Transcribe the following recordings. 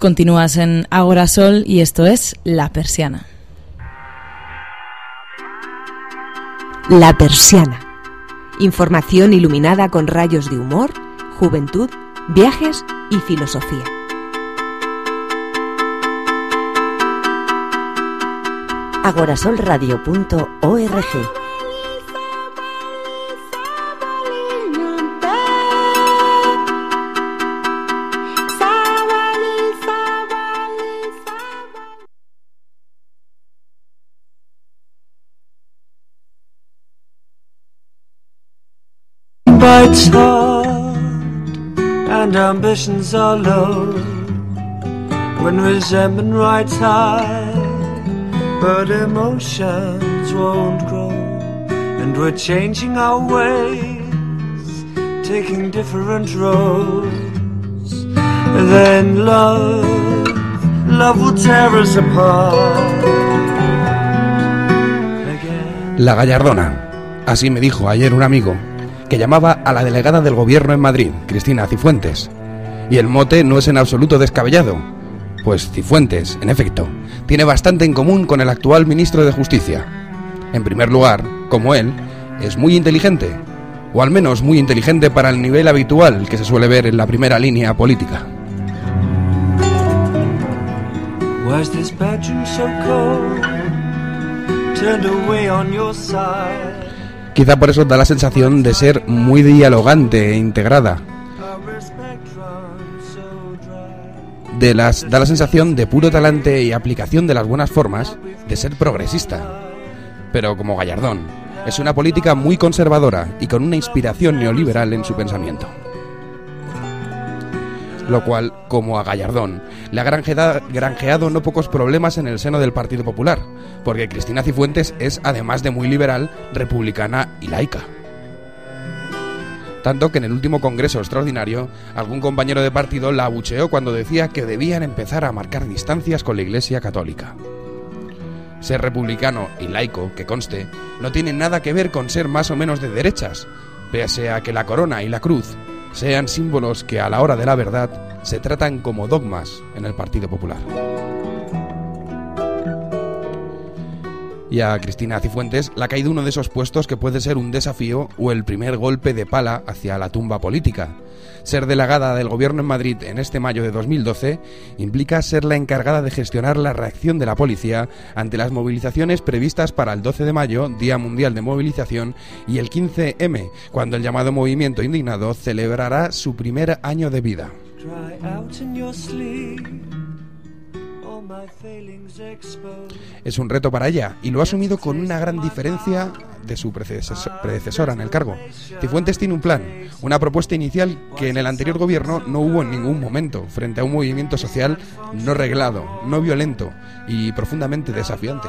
Continúas en Agora Sol y esto es La Persiana. La Persiana. Información iluminada con rayos de humor, juventud, viajes y filosofía. agorasolradio.org bites hard and ambitions are low. When resentment rides high, but emotions won't grow. And we're changing our ways, taking different roads. Then love, love will tear us apart. La Gallardona. Así me dijo ayer un amigo que llamaba a la delegada del gobierno en Madrid, Cristina Cifuentes. Y el mote no es en absoluto descabellado, pues Cifuentes, en efecto, tiene bastante en común con el actual ministro de Justicia. En primer lugar, como él, es muy inteligente, o al menos muy inteligente para el nivel habitual que se suele ver en la primera línea política. Quizá por eso da la sensación de ser muy dialogante e integrada. De las, da la sensación de puro talante y aplicación de las buenas formas de ser progresista. Pero como Gallardón, es una política muy conservadora y con una inspiración neoliberal en su pensamiento lo cual, como a Gallardón, le ha granjeado no pocos problemas en el seno del Partido Popular, porque Cristina Cifuentes es, además de muy liberal, republicana y laica. Tanto que en el último Congreso Extraordinario, algún compañero de partido la abucheó cuando decía que debían empezar a marcar distancias con la Iglesia Católica. Ser republicano y laico, que conste, no tiene nada que ver con ser más o menos de derechas, pese a que la corona y la cruz sean símbolos que a la hora de la verdad se tratan como dogmas en el Partido Popular. Y a Cristina Cifuentes le ha caído uno de esos puestos que puede ser un desafío o el primer golpe de pala hacia la tumba política. Ser delegada del gobierno en Madrid en este mayo de 2012 implica ser la encargada de gestionar la reacción de la policía ante las movilizaciones previstas para el 12 de mayo, Día Mundial de Movilización, y el 15M, cuando el llamado movimiento indignado celebrará su primer año de vida. Es un reto para ella y lo ha asumido con una gran diferencia de su predecesora en el cargo. Cifuentes tiene un plan, una propuesta inicial que en el anterior gobierno no hubo en ningún momento, frente a un movimiento social no reglado, no violento y profundamente desafiante.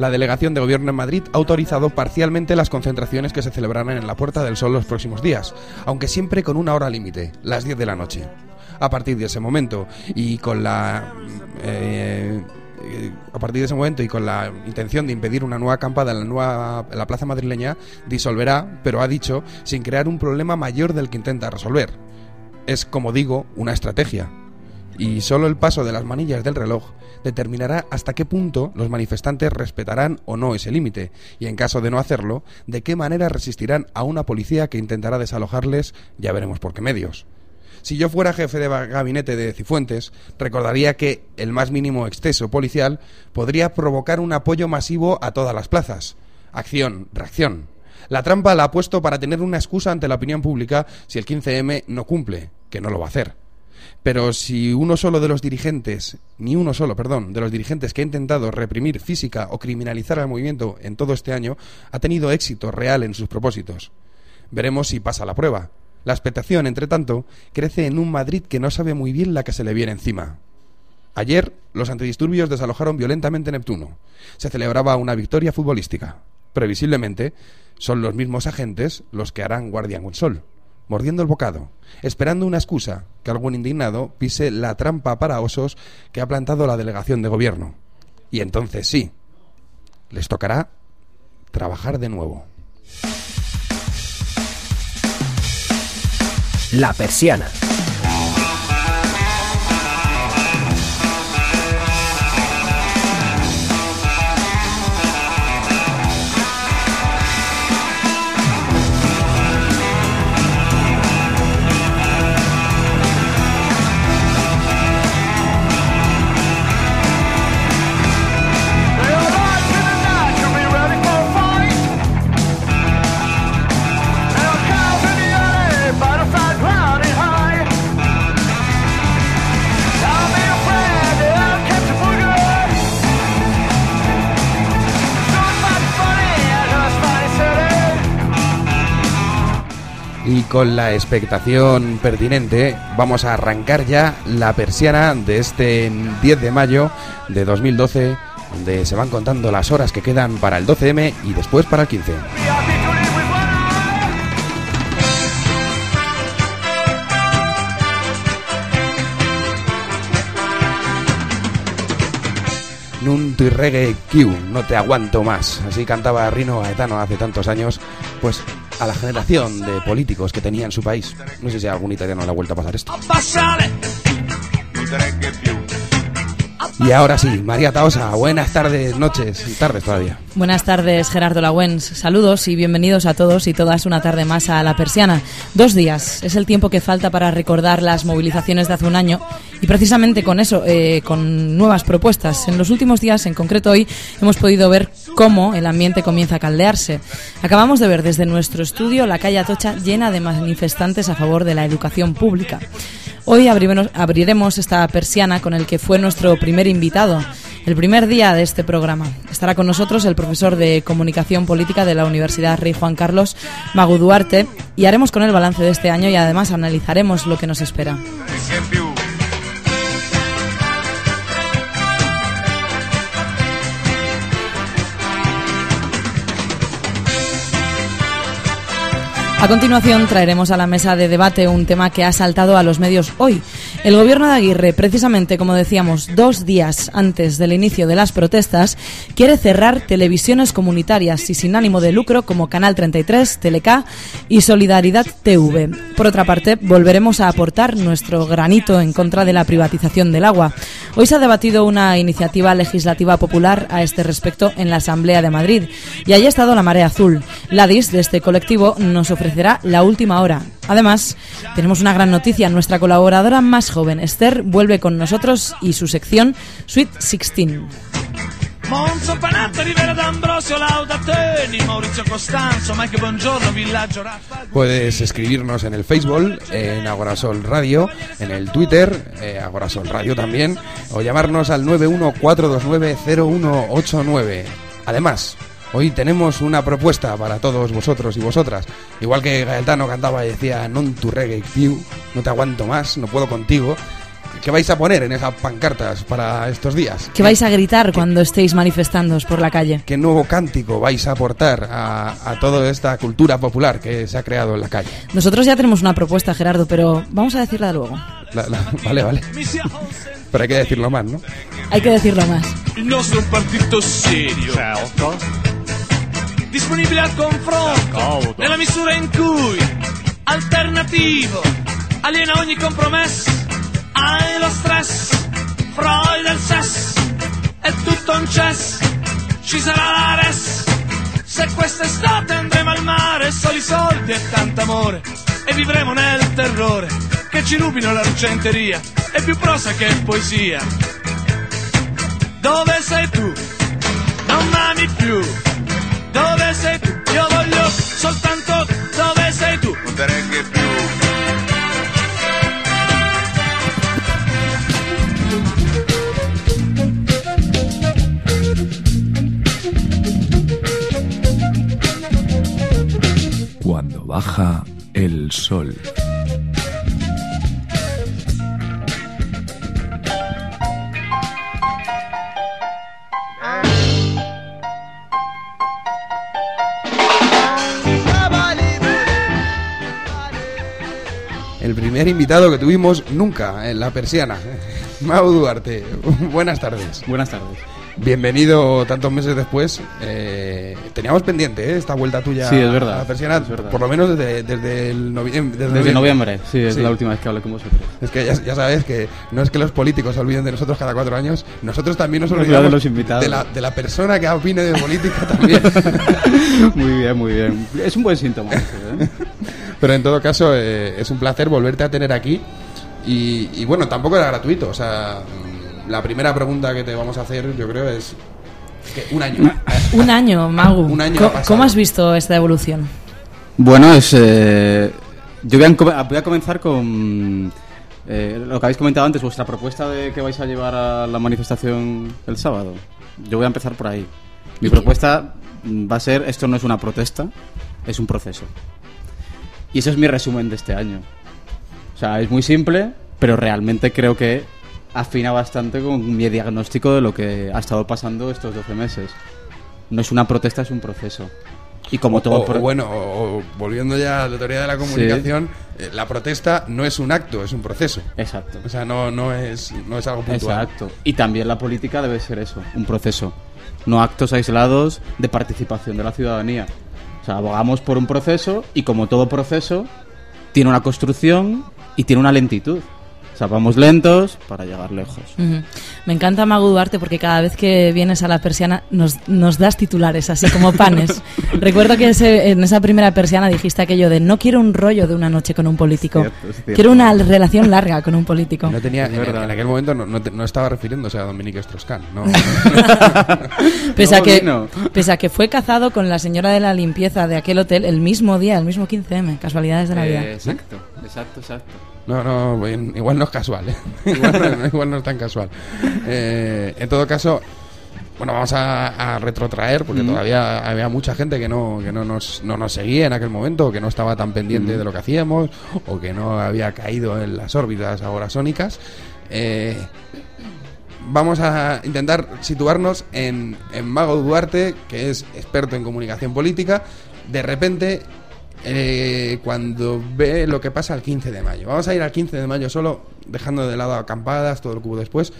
La delegación de gobierno en Madrid ha autorizado parcialmente las concentraciones que se celebrarán en la Puerta del Sol los próximos días, aunque siempre con una hora límite, las 10 de la noche. A partir de ese momento y con la eh, a partir de ese momento y con la intención de impedir una nueva acampada en la, nueva, en la plaza madrileña, disolverá, pero ha dicho, sin crear un problema mayor del que intenta resolver. Es, como digo, una estrategia. Y solo el paso de las manillas del reloj determinará hasta qué punto los manifestantes respetarán o no ese límite, y en caso de no hacerlo, de qué manera resistirán a una policía que intentará desalojarles, ya veremos por qué medios. Si yo fuera jefe de gabinete de Cifuentes, recordaría que el más mínimo exceso policial podría provocar un apoyo masivo a todas las plazas. Acción, reacción. La trampa la ha puesto para tener una excusa ante la opinión pública si el 15M no cumple, que no lo va a hacer. Pero si uno solo de los dirigentes, ni uno solo, perdón, de los dirigentes que ha intentado reprimir física o criminalizar al movimiento en todo este año, ha tenido éxito real en sus propósitos. Veremos si pasa la prueba. La expectación, entre tanto, crece en un Madrid que no sabe muy bien la que se le viene encima. Ayer, los antidisturbios desalojaron violentamente Neptuno. Se celebraba una victoria futbolística. Previsiblemente, son los mismos agentes los que harán guardia con sol mordiendo el bocado, esperando una excusa que algún indignado pise la trampa para osos que ha plantado la delegación de gobierno. Y entonces sí, les tocará trabajar de nuevo. La Persiana. Con la expectación pertinente, vamos a arrancar ya la persiana de este 10 de mayo de 2012, donde se van contando las horas que quedan para el 12M y después para el 15. Nuntu y reggae Q, no te aguanto más. Así cantaba Rino Gaetano hace tantos años, pues a la generación de políticos que tenía en su país. No sé si a algún italiano le ha vuelto a pasar esto. Y ahora sí, María Taosa, buenas tardes, noches y tardes todavía. Buenas tardes, Gerardo Lagüens. Saludos y bienvenidos a todos y todas una tarde más a La Persiana. Dos días es el tiempo que falta para recordar las movilizaciones de hace un año y precisamente con eso, eh, con nuevas propuestas. En los últimos días, en concreto hoy, hemos podido ver cómo el ambiente comienza a caldearse. Acabamos de ver desde nuestro estudio la calle Atocha llena de manifestantes a favor de la educación pública. Hoy abriremos esta persiana con el que fue nuestro primer invitado, el primer día de este programa. Estará con nosotros el profesor de Comunicación Política de la Universidad Rey Juan Carlos, Magu Duarte, y haremos con él balance de este año y además analizaremos lo que nos espera. A continuación traeremos a la mesa de debate un tema que ha saltado a los medios hoy. El gobierno de Aguirre, precisamente como decíamos, dos días antes del inicio de las protestas, quiere cerrar televisiones comunitarias y sin ánimo de lucro como Canal 33, Teleca y Solidaridad TV. Por otra parte, volveremos a aportar nuestro granito en contra de la privatización del agua. Hoy se ha debatido una iniciativa legislativa popular a este respecto en la Asamblea de Madrid y allí ha estado la Marea Azul. Ladis, de este colectivo, nos ofrece ofrecerá la última hora. Además, tenemos una gran noticia. Nuestra colaboradora más joven, Esther, vuelve con nosotros y su sección Sweet 16. Puedes escribirnos en el Facebook, en Agorasol Radio, en el Twitter, eh, Agorasol Radio también, o llamarnos al 914290189. Además, Hoy tenemos una propuesta para todos vosotros y vosotras. Igual que Gaetano cantaba y decía, non tu reggae più, no te aguanto más, no puedo contigo. ¿Qué vais a poner en esas pancartas para estos días? ¿Qué vais a gritar cuando estéis manifestándoos por la calle? ¿Qué nuevo cántico vais a aportar a, a, toda esta cultura popular que se ha creado en la calle? Nosotros ya tenemos una propuesta, Gerardo, pero vamos a decirla luego. La, la, vale, vale. Pero hay que decirlo más, ¿no? Hay que decirlo más. Il nostro partito serio. Disponibile al confronto nella misura in cui alternativo aliena ogni compromesso hai lo stress Freud del sesso è tutto un cess ci sarà la res. Se quest'estate andremo al mare soli soldi e tanto amore e vivremo nel terrore che ci rubino l'argenteria è più prosa che poesia. Dove sei tu? Non m'ami più baja el sol. El primer invitado que tuvimos nunca en la persiana. Mau Duarte, buenas tardes. Buenas tardes. bienvenido tantos meses después. Eh, teníamos pendiente ¿eh? esta vuelta tuya Sí, es verdad, a la persiana, es verdad. por lo menos desde, desde el noviem- desde Desde noviembre, sí, es Sí. la última vez que hablé con vosotros. Es que ya, ya sabes que no es que los políticos se olviden de nosotros cada cuatro años, nosotros también nos olvidamos de los invitados. de la, de la persona que opine de política también. muy bien, muy bien. Es un buen síntoma. ¿eh? Pero en todo caso, eh, es un placer volverte a tener aquí. Y, y bueno, tampoco era gratuito. O sea, la primera pregunta que te vamos a hacer, yo creo, es. Un año. Un año, Magu. Un año. ¿Cómo has visto esta evolución? Bueno, es. eh, yo voy a, encom- voy a comenzar con. eh, lo que habéis comentado antes, vuestra propuesta de que vais a llevar a la manifestación el sábado. Yo voy a empezar por ahí. Mi propuesta va a ser: esto no es una protesta, es un proceso. Y ese es mi resumen de este año. O sea, es muy simple, pero realmente creo que afina bastante con mi diagnóstico de lo que ha estado pasando estos 12 meses. No es una protesta, es un proceso. Y como todo O- pro- bueno, o- volviendo ya a la teoría de la comunicación, eh, la protesta no es un acto, es un proceso. Exacto. O sea, no, no, es, no es algo puntual. Exacto. Y también la política debe ser eso, un proceso. No actos aislados de participación de la ciudadanía. O sea, abogamos por un proceso y como todo proceso, tiene una construcción y tiene una lentitud. Sea, vamos lentos para llegar lejos. Me encanta Magu Duarte porque cada vez que vienes a la persiana nos, nos das titulares así como panes. Recuerdo que ese- en esa primera persiana dijiste aquello de no quiero un rollo de una noche con un político. cierto, es cierto. quiero una relación larga con un político. No tenía, en, verdad. en aquel momento no, no te- no estaba refiriéndose a Dominique Strauss-Kahn. No. Pese, a que, pese a que fue cazado con la señora de la limpieza de aquel hotel el mismo día, el mismo 15M, casualidades de la vida. Exacto, exacto, exacto. No, no, igual no es casual, ¿eh? igual, no, igual no es tan casual. Eh, en todo caso, bueno, vamos a, a retrotraer porque todavía había mucha gente que no, que no nos, no nos seguía en aquel momento, que no estaba tan pendiente de lo que hacíamos, o que no había caído en las órbitas ahorasónicas. Eh, vamos a intentar situarnos en, en Mago Duarte, que es experto en comunicación política. De repente, eh, cuando ve lo que pasa el 15 de mayo. Vamos a ir al 15 de mayo solo, dejando de lado acampadas, todo lo que hubo después.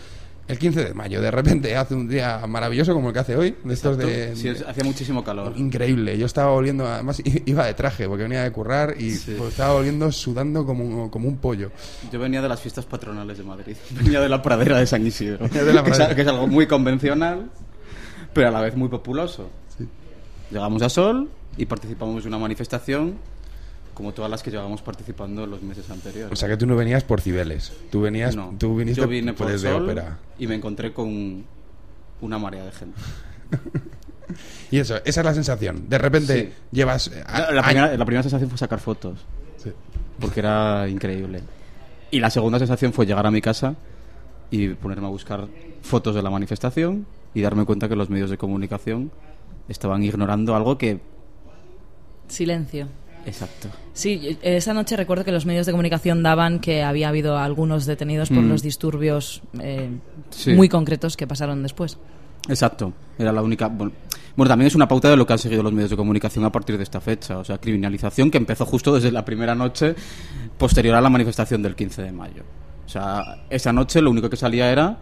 El 15 de mayo, de repente hace un día maravilloso como el que hace hoy, de estos de, Sí, hacía muchísimo calor. increíble. Yo estaba volviendo, además iba de traje porque venía de currar y Sí. pues, estaba volviendo sudando como, como un pollo. Yo venía de las fiestas patronales de Madrid. Venía de la pradera de San Isidro. De la que, es, que es algo muy convencional, pero a la vez muy populoso. Llegamos a Sol y participamos de una manifestación como todas las que llevamos participando en los meses anteriores. O sea que tú no venías por Cibeles, tú venías, No, tú viniste yo vine por Sol ópera. y me encontré con una marea de gente. Y eso, esa es la sensación. De repente Sí. llevas. eh, a- La, primera, la primera sensación fue sacar fotos, Sí. porque era increíble. Y la segunda sensación fue llegar a mi casa y ponerme a buscar fotos de la manifestación y darme cuenta que los medios de comunicación estaban ignorando algo que... Silencio. Exacto. Sí, esa noche recuerdo que los medios de comunicación daban que había habido algunos detenidos por Mm. los disturbios eh, Sí. muy concretos que pasaron después. Exacto. Era la única... Bueno, bueno, también es una pauta de lo que han seguido los medios de comunicación a partir de esta fecha. O sea, criminalización que empezó justo desde la primera noche posterior a la manifestación del 15 de mayo. O sea, esa noche lo único que salía era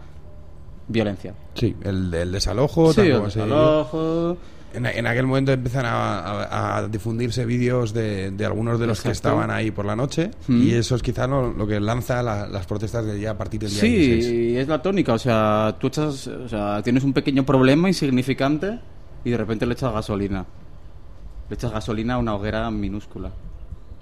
violencia. Sí, el, el desalojo. Sí, el desalojo. En, en aquel momento empiezan a, a- a difundirse vídeos de, de algunos de los que estaban ahí por la noche. Mm. Y eso es quizá lo, lo que lanza la- las protestas de ya a partir del día Sí, 16. es la tónica. O sea, tú echas, o sea, tienes un pequeño problema insignificante y de repente le echas gasolina. Le echas gasolina a una hoguera minúscula.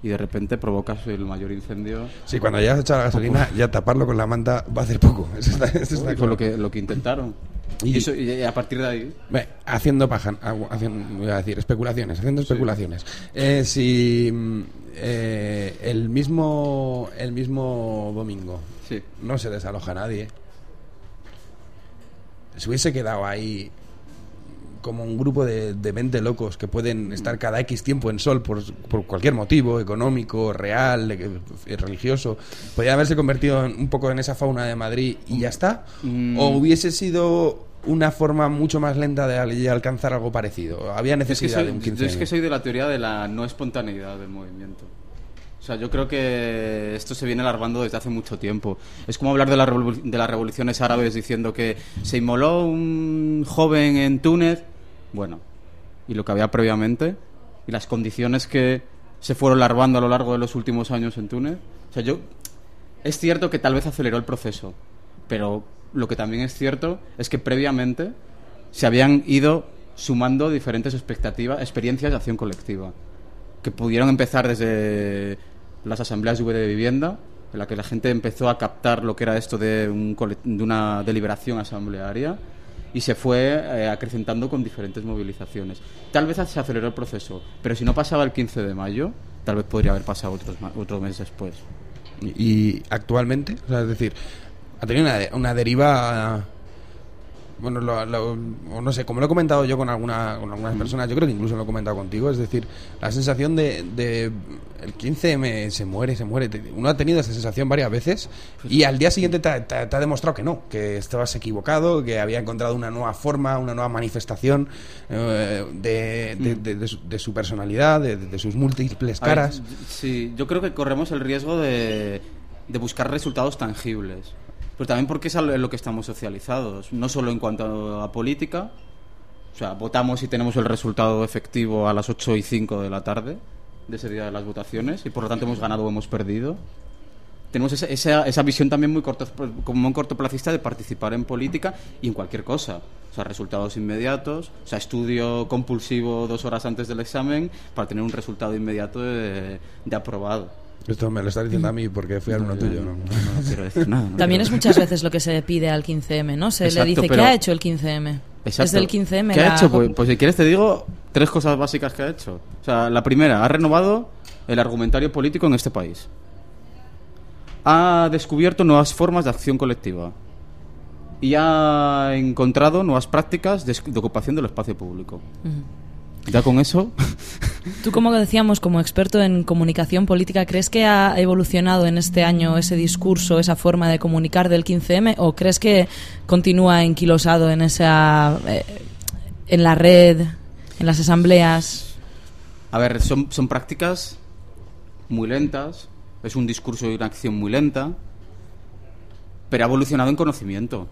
Y de repente provocas el mayor incendio. Sí, cuando ya has echado la gasolina, ya taparlo con la manta va a hacer poco. Eso está, eso está Fue claro. lo que, lo que intentaron. Y- eso- y a partir de ahí. Ve, haciendo paja, haciendo, voy a decir, especulaciones, haciendo especulaciones. Eh, si mm, eh, el mismo el mismo domingo Sí. no se desaloja nadie, se hubiese quedado ahí como un grupo de, de 20 locos que pueden estar cada X tiempo en sol por, por cualquier motivo, económico, real, eh, religioso, podría haberse convertido en- un poco en esa fauna de Madrid y ya está. Mm. ¿O hubiese sido una forma mucho más lenta de al- de alcanzar algo parecido? Había Es que, necesidad soy, de un yo 15 es que soy de la teoría de la no espontaneidad del movimiento. Sea, yo creo que esto se viene alarmando desde hace mucho tiempo. Es como hablar de, la de las revoluciones árabes diciendo que se inmoló un joven en Túnez. Bueno, y lo que había previamente, y las condiciones que se fueron larvando a lo largo de los últimos años en Túnez. O sea, yo. Es cierto que tal vez aceleró el proceso, pero lo que también es cierto es que previamente se habían ido sumando diferentes expectativas, experiencias de acción colectiva que pudieron empezar desde las asambleas de vivienda, en la que la gente empezó a captar lo que era esto de, un de una deliberación asamblearia y se fue eh, acrecentando con diferentes movilizaciones. Tal vez se aceleró el proceso, pero si no pasaba el 15 de mayo, tal vez podría haber pasado otros, otro mes después. Y, actualmente, es decir, ha tenido una, una deriva. Bueno, lo- lo- no sé, como lo he comentado yo con, alguna, con algunas personas, yo creo que incluso lo he comentado contigo, es decir, la sensación de, de el 15M se muere, se muere. Uno ha tenido esa sensación varias veces y al día siguiente te, ha- te ha- te ha demostrado que no, que estabas equivocado, que había encontrado una nueva forma, una nueva manifestación eh, de, de- su, de su personalidad, de, de sus múltiples ver, caras. sí, yo creo que corremos el riesgo de, de buscar resultados tangibles. Pero también porque es lo que estamos socializados. No solo en cuanto a política. O sea, votamos y tenemos el resultado efectivo a las 8 y 5 de la tarde de ese día de las votaciones. Y por lo tanto hemos ganado o hemos perdido. Tenemos esa, esa, esa visión también muy corto, como un cortoplacista de participar en política y en cualquier cosa. O sea, resultados inmediatos, o sea, estudio compulsivo dos horas antes del examen para tener un resultado inmediato de, de aprobado. Esto me lo estás diciendo a mí porque fui alumno tuyo. ¿no? No, no quiero decir nada. no También es muchas veces lo que se pide al 15M, ¿no? Se Exacto, le dice, pero- ¿qué ha hecho el 15M? Exacto. Desde el 15M. ¿Qué ha hecho? Pues, pues si quieres te digo tres cosas básicas que ha hecho. O sea, la primera, ha renovado el argumentario político en este país. Ha descubierto nuevas formas de acción colectiva. Y ha encontrado nuevas prácticas de, de ocupación del espacio público. Ya con eso, Tú, como decíamos, como experto en comunicación política, ¿crees que ha evolucionado en este año ese discurso, esa forma de comunicar del 15M? ¿O crees que continúa enquilosado en esa. eh, en la red, en las asambleas? A ver, son, son prácticas muy lentas, es un discurso y una acción muy lenta, pero ha evolucionado en conocimiento.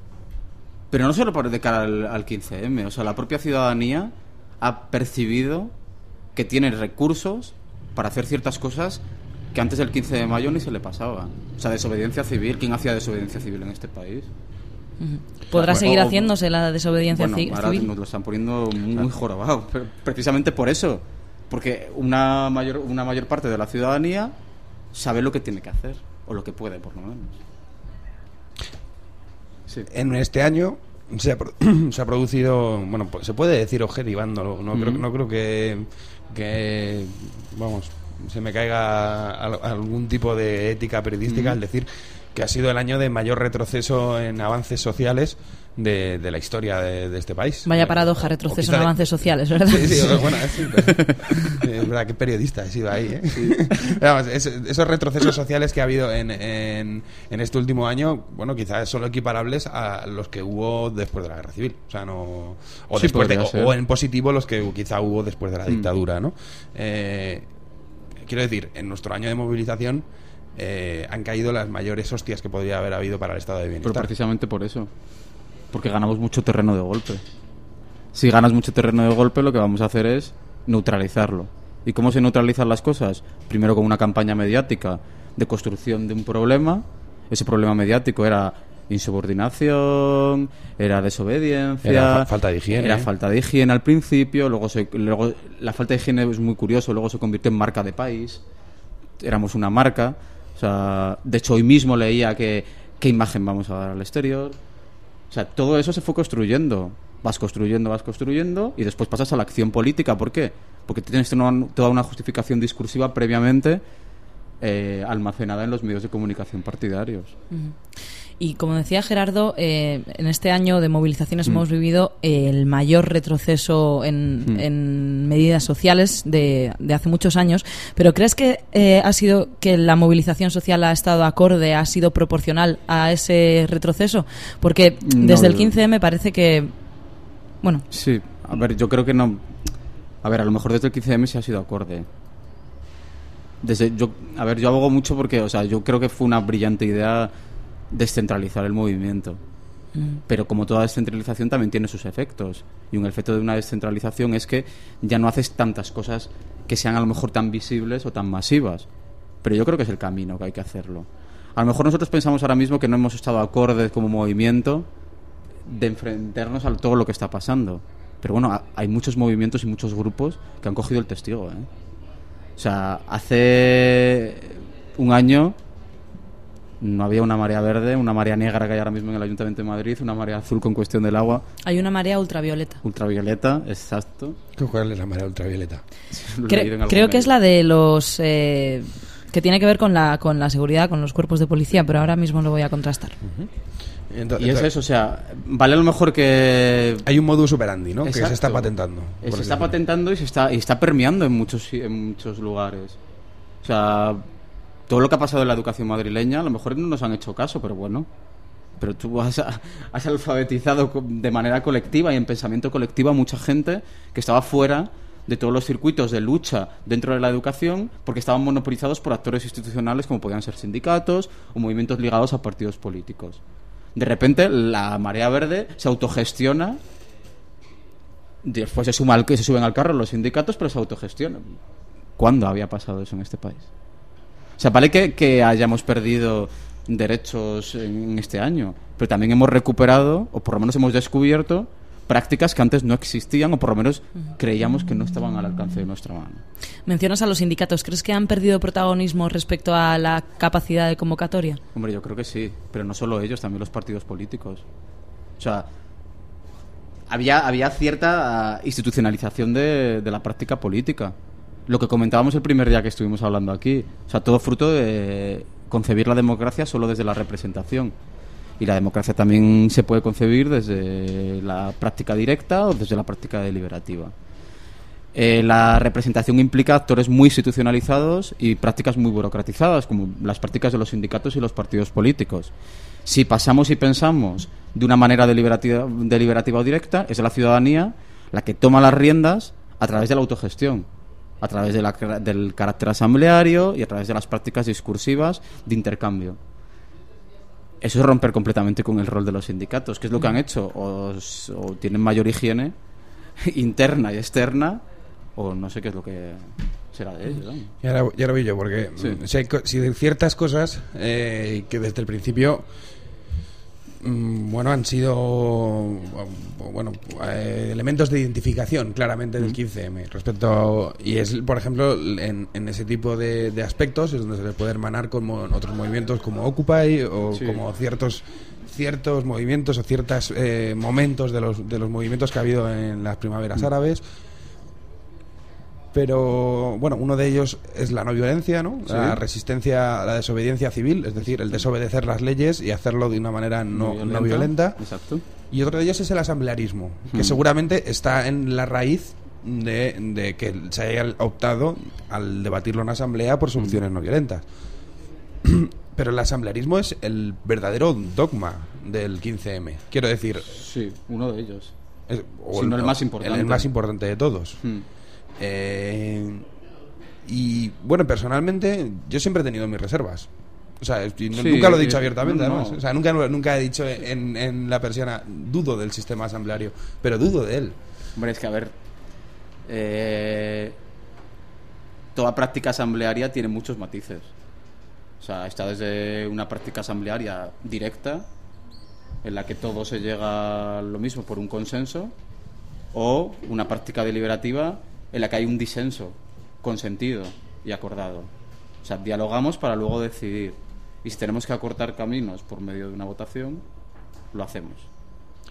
Pero no solo por de cara al, al 15M, o sea, la propia ciudadanía ha percibido que tiene recursos para hacer ciertas cosas que antes del 15 de mayo ni se le pasaba. O sea, desobediencia civil, ¿quién hacía desobediencia civil en este país? ¿Podrá Bueno, seguir o- haciéndose la desobediencia Bueno, ahora civil? nos lo están poniendo muy jorobado. pero precisamente por eso. Porque una mayor, una mayor parte de la ciudadanía sabe lo que tiene que hacer. O lo que puede, por lo menos. Sí. En este año se ha, se ha producido, bueno, pues se puede decir objetivando, no, creo, Ujú. no creo que, que, vamos, se me caiga al- algún tipo de ética periodística al decir que ha sido el año de mayor retroceso en avances sociales de, de la historia de, de este país. Vaya paradoja, retroceso en de- avances sociales, ¿verdad? Sí, sí, bueno, sí, pero- es verdad que periodista he sido ahí. ¿eh? Vamos, es- esos retrocesos sociales que ha habido en, en, en este último año, bueno, quizás son equiparables a los que hubo después de la guerra civil. O sea, no. O, Sí, después de- podría o- ser. o en positivo los que quizá hubo después de la Mm. dictadura, ¿no? Eh, quiero decir, en nuestro año de movilización. eh, han caído las mayores hostias que podría haber habido para el estado de Pero bienestar. precisamente por eso. Porque ganamos mucho terreno de golpe. Si ganas mucho terreno de golpe, lo que vamos a hacer es neutralizarlo. ¿Y cómo se neutralizan las cosas? Primero con una campaña mediática de construcción de un problema. Ese problema mediático era insubordinación, era desobediencia, Era fa- falta de higiene. era falta de higiene al principio, luego, se- luego la falta de higiene es muy curioso, luego se convirtió en marca de país éramos una marca. O sea, de hecho, hoy mismo leía que qué imagen vamos a dar al exterior. Sea, todo eso se fue construyendo. Vas construyendo, vas construyendo y después pasas a la acción política. ¿Por qué? Porque tienes toda una justificación discursiva previamente eh, almacenada en los medios de comunicación partidarios. Y como decía Gerardo, eh, en este año de movilizaciones Mm. hemos vivido el mayor retroceso en, Mm. en medidas sociales de, de hace muchos años. Pero ¿crees que eh, ha sido que la movilización social ha estado acorde, ha sido proporcional a ese retroceso? Porque No, desde el yo- 15 me parece que, bueno, Sí, a ver, yo creo que no. A ver, a lo mejor desde el 15M sí ha sido acorde. desde yo, a ver, yo abogo mucho porque, o sea, yo creo que fue una brillante idea descentralizar el movimiento. Pero como toda descentralización también tiene sus efectos. Y un efecto de una descentralización es que ya no haces tantas cosas que sean a lo mejor tan visibles o tan masivas. Pero yo creo que es el camino que hay que hacerlo. A lo mejor nosotros pensamos ahora mismo que no hemos estado acordes como movimiento de enfrentarnos a todo lo que está pasando. Pero bueno, ha- hay muchos movimientos y muchos grupos que han cogido el testigo. ¿eh? O sea, hace un año no había una marea verde, una marea negra que hay ahora mismo en el Ayuntamiento de Madrid, una marea azul con cuestión del agua, Hay una marea ultravioleta. ultravioleta, exacto. ¿Cuál es la marea ultravioleta? Creo que es la de los... eh, que tiene que ver con la, con la seguridad, con los cuerpos de policía, pero ahora mismo lo voy a contrastar. Y es eso, o sea, vale a lo mejor que Hay un modus operandi, ¿no? Que se está patentando. Se está patentando y se está, y está permeando en muchos, en muchos lugares. O sea, todo lo que ha pasado en la educación madrileña, a lo mejor no nos han hecho caso, pero bueno. Pero tú has, alfabetizado de manera colectiva y en pensamiento colectivo a mucha gente que estaba fuera de todos los circuitos de lucha dentro de la educación porque estaban monopolizados por actores institucionales como podían ser sindicatos o movimientos ligados a partidos políticos. De repente la marea verde se autogestiona Después se, suma al, se suben al carro los sindicatos, pero se autogestionan. ¿Cuándo había pasado eso en este país? O sea, vale que, que hayamos perdido derechos en este año, pero también hemos recuperado, o por lo menos hemos descubierto, prácticas que antes no existían, o por lo menos creíamos que no estaban al alcance de nuestra mano. Mencionas a los sindicatos. ¿Crees que han perdido protagonismo respecto a la capacidad de convocatoria? Hombre, yo creo que sí, pero no solo ellos, también los partidos políticos. O sea, había, había cierta ah, institucionalización de, de la práctica política. Lo que comentábamos el primer día que estuvimos hablando aquí. O sea, todo fruto de concebir la democracia solo desde la representación. Y la democracia también se puede concebir desde la práctica directa o desde la práctica deliberativa. Eh, la representación implica actores muy institucionalizados y prácticas muy burocratizadas, como las prácticas de los sindicatos y los partidos políticos. Si pasamos y pensamos de una manera deliberativa, deliberativa o directa, es la ciudadanía la que toma las riendas a través de la autogestión, a través de la- del carácter asambleario y a través de las prácticas discursivas de intercambio. Eso es romper completamente con el rol de los sindicatos, que es lo que han hecho. O, o tienen mayor higiene interna y externa, o no sé qué es lo que será de ellos. vamos. Y ahora, y ahora voy yo, porque Sí. mm, si hay, co- si hay ciertas cosas eh, que desde el principio bueno, han sido bueno eh, elementos de identificación claramente del 15M respecto a- y es por ejemplo en, en ese tipo de, de aspectos es donde se le puede hermanar con mo- otros movimientos como Occupy o Sí. como ciertos ciertos movimientos o ciertos momentos de los, de los movimientos que ha habido en las primaveras árabes pero bueno, uno de ellos es la no violencia, ¿no? La resistencia, la desobediencia civil, es decir, el desobedecer las leyes y hacerlo de una manera no, no violenta. Exacto. Y otro de ellos es el asamblearismo, que Hmm. seguramente está en la raíz de, de que se haya optado al debatirlo en asamblea por soluciones no violentas. Pero el asamblearismo es el verdadero dogma del 15M. Quiero decir, Sí, uno de ellos. es- o Si no el más importante. el más importante de todos. Hmm. Eh, y bueno, personalmente yo siempre he tenido mis reservas. O sea, Sí, nunca lo he dicho eh, abiertamente, no, además. no. O sea, nunca, nunca he dicho en, en la persiana, dudo del sistema asambleario, pero dudo de él. Hombre, es que a ver. eh, toda práctica asamblearia tiene muchos matices. O sea, está desde una práctica asamblearia directa, en la que todo se llega a lo mismo por un consenso, o una práctica deliberativa en la que hay un disenso consentido y acordado. O sea, dialogamos para luego decidir. Y si tenemos que acortar caminos por medio de una votación, lo hacemos.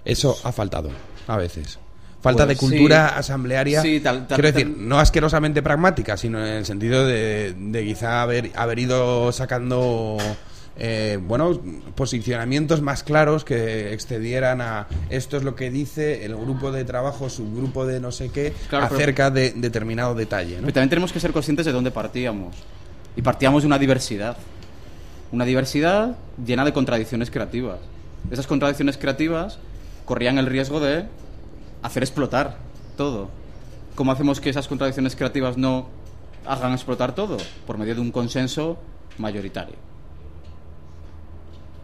Eso ha faltado a veces. Falta Pues de cultura sí. asamblearia. Sí, tal- tal- quiero decir, tal- no asquerosamente pragmática, sino en el sentido de, de quizá haber, haber ido sacando eh, bueno, posicionamientos más claros que excedieran a esto es lo que dice el grupo de trabajo, subgrupo de no sé qué, Claro, pero- acerca de determinado detalle. ¿no? Pero también tenemos que ser conscientes de dónde partíamos. Y partíamos de una diversidad. Una diversidad llena de contradicciones creativas. Esas contradicciones creativas corrían el riesgo de hacer explotar todo. ¿Cómo hacemos que esas contradicciones creativas no hagan explotar todo por medio de un consenso mayoritario.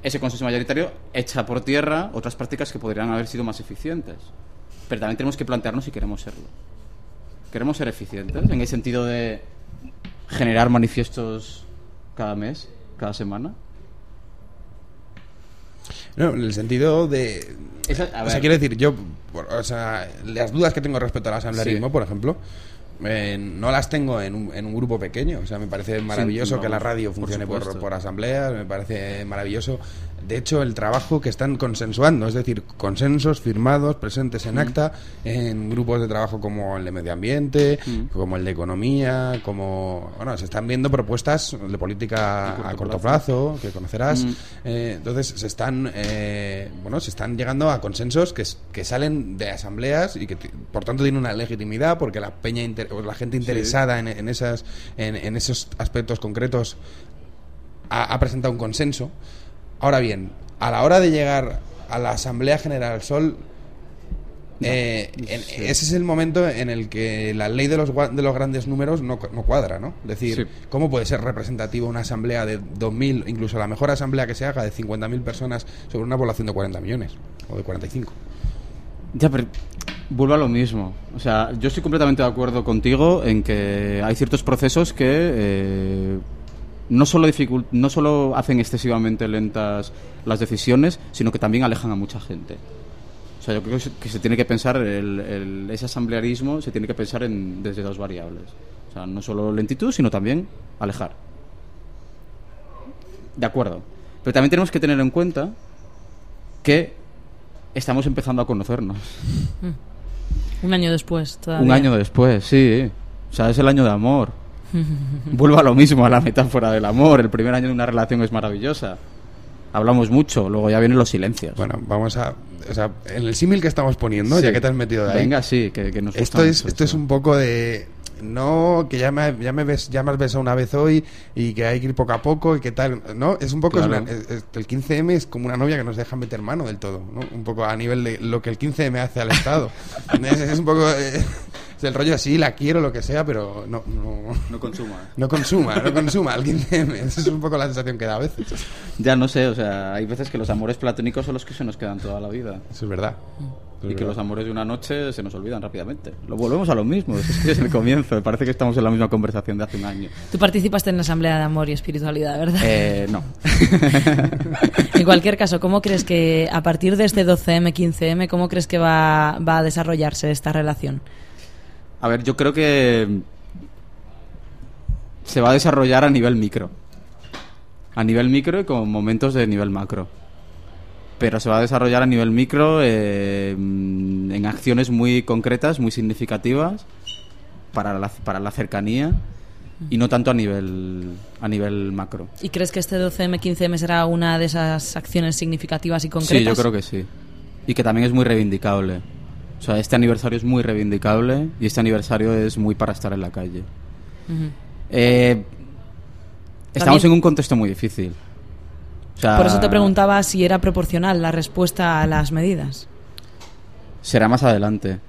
Ese consenso mayoritario echa por tierra otras prácticas que podrían haber sido más eficientes. Pero también tenemos que plantearnos si queremos serlo. ¿Queremos ser eficientes en el sentido de generar manifiestos cada mes, cada semana? No, en el sentido de... Esa- o sea, quiero decir, yo, o sea, las dudas que tengo respecto al asamblearismo, Sí. por ejemplo, eh, no las tengo en un, en un grupo pequeño. O sea, me parece maravilloso no, que la radio funcione por, por asambleas, me parece maravilloso. De hecho, el trabajo que están consensuando, es decir, consensos firmados, presentes Mm. en acta, en grupos de trabajo como el de medio ambiente, Mm. como el de economía, como... Bueno, se están viendo propuestas de política A corto a corto plazo. plazo, que conocerás. Mm. Eh, entonces se están, eh, bueno, se están llegando a consensos que, que salen de asambleas y que por tanto tienen una legitimidad porque la peña, inter- la gente interesada en, en esas, en, en esos aspectos concretos ha, ha presentado un consenso. Ahora bien, a la hora de llegar a la Asamblea General Sol, eh, en- sí. ese es el momento en el que la ley de los, de los grandes números no, no cuadra, ¿no? Es decir, Sí. ¿cómo puede ser representativa una asamblea de 2.000, incluso la mejor asamblea que se haga de 50.000 personas sobre una población de 40 millones o de 45? Ya, pero vuelvo a lo mismo. O sea, yo estoy completamente de acuerdo contigo en que hay ciertos procesos que eh, no, solo no solo hacen excesivamente lentas las decisiones, sino que también alejan a mucha gente. O sea, yo creo que se, que se tiene que pensar, el, el- ese asamblearismo se tiene que pensar en, desde dos variables. O sea, no solo lentitud, sino también alejar. De acuerdo. Pero también tenemos que tener en cuenta que estamos empezando a conocernos. Un año después, todavía. Un año después, sí. O sea, es el año de amor. Vuelvo a lo mismo, a la metáfora del amor. El primer año de una relación es maravillosa. Hablamos mucho, luego ya vienen los silencios. Bueno, vamos a... O sea, en el símil que estamos poniendo, Sí. ya que te has metido de ahí... Venga, sí, que, que nos gusta Esto es, mucho esto es un poco de no que ya me, ya me ves ya me has besado una vez hoy y que hay que ir poco a poco y que tal no es un poco es Claro. una- es- es- el 15M es como una novia que nos deja meter mano del todo ¿no? un poco a nivel de lo que el 15M hace al Estado es, es un poco eh, el rollo así la quiero lo que sea pero no no, No consuma. no consuma no consuma 15M esa es un poco la sensación que da a veces Ya no sé, o sea, hay veces que los amores platónicos son los que se nos quedan toda la vida. eso es verdad Y que los amores de una noche se nos olvidan rápidamente. Lo volvemos a lo mismo, es que es el comienzo. Me parece que estamos en la misma conversación de hace un año. Tú participaste en la Asamblea de Amor y Espiritualidad, ¿verdad? Eh, no. En cualquier caso, ¿cómo crees que a partir de este 12M, 15M, cómo crees que va, va a desarrollarse esta relación? A ver, yo creo que se va a desarrollar a nivel micro. A nivel micro y con momentos de nivel macro. Pero se va a desarrollar a nivel micro eh, en acciones muy concretas, muy significativas para la, para la cercanía y no tanto a nivel, a nivel macro. ¿Y crees que este 12M, 15M será una de esas acciones significativas y concretas? Sí, yo creo que sí. Y que también es muy reivindicable. O sea, este aniversario es muy reivindicable y este aniversario es muy para estar en la calle. Eh, estamos en un contexto muy difícil. O sea, Por eso te preguntaba si era proporcional la respuesta a las medidas. Será más adelante.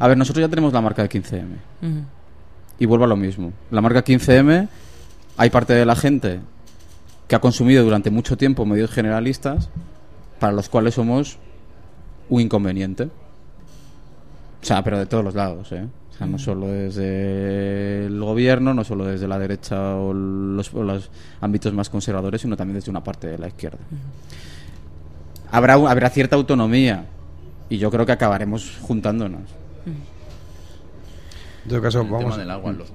A ver, nosotros ya tenemos la marca de 15M. Ujú. Y vuelvo a lo mismo. La marca 15M, hay parte de la gente que ha consumido durante mucho tiempo medios generalistas para los cuales somos un inconveniente. O sea, pero de todos los lados, ¿eh? O sea, no solo desde el gobierno, no solo desde la derecha o los, o los ámbitos más conservadores, sino también desde una parte de la izquierda. Habrá, habrá cierta autonomía y yo creo que acabaremos juntándonos. en todo caso El tema vamos del agua en los-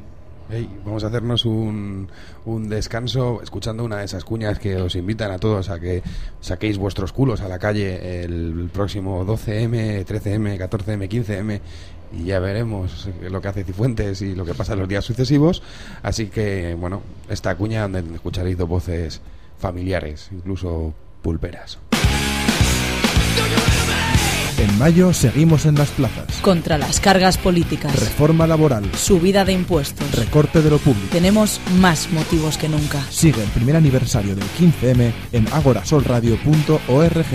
Ey, vamos a hacernos un, un descanso escuchando una de esas cuñas que os invitan a todos a que saquéis vuestros culos a la calle el próximo 12M, 13M, 14M, 15M y ya veremos lo que hace Cifuentes y lo que pasa en los días sucesivos. Así que, bueno, esta cuña donde escucharéis dos voces familiares, incluso pulperas. En mayo seguimos en las plazas. Contra las cargas políticas, Reforma laboral, subida de impuestos. recorte de lo público. Tenemos más motivos que nunca. Sigue el primer aniversario del 15M en agorasolradio.org.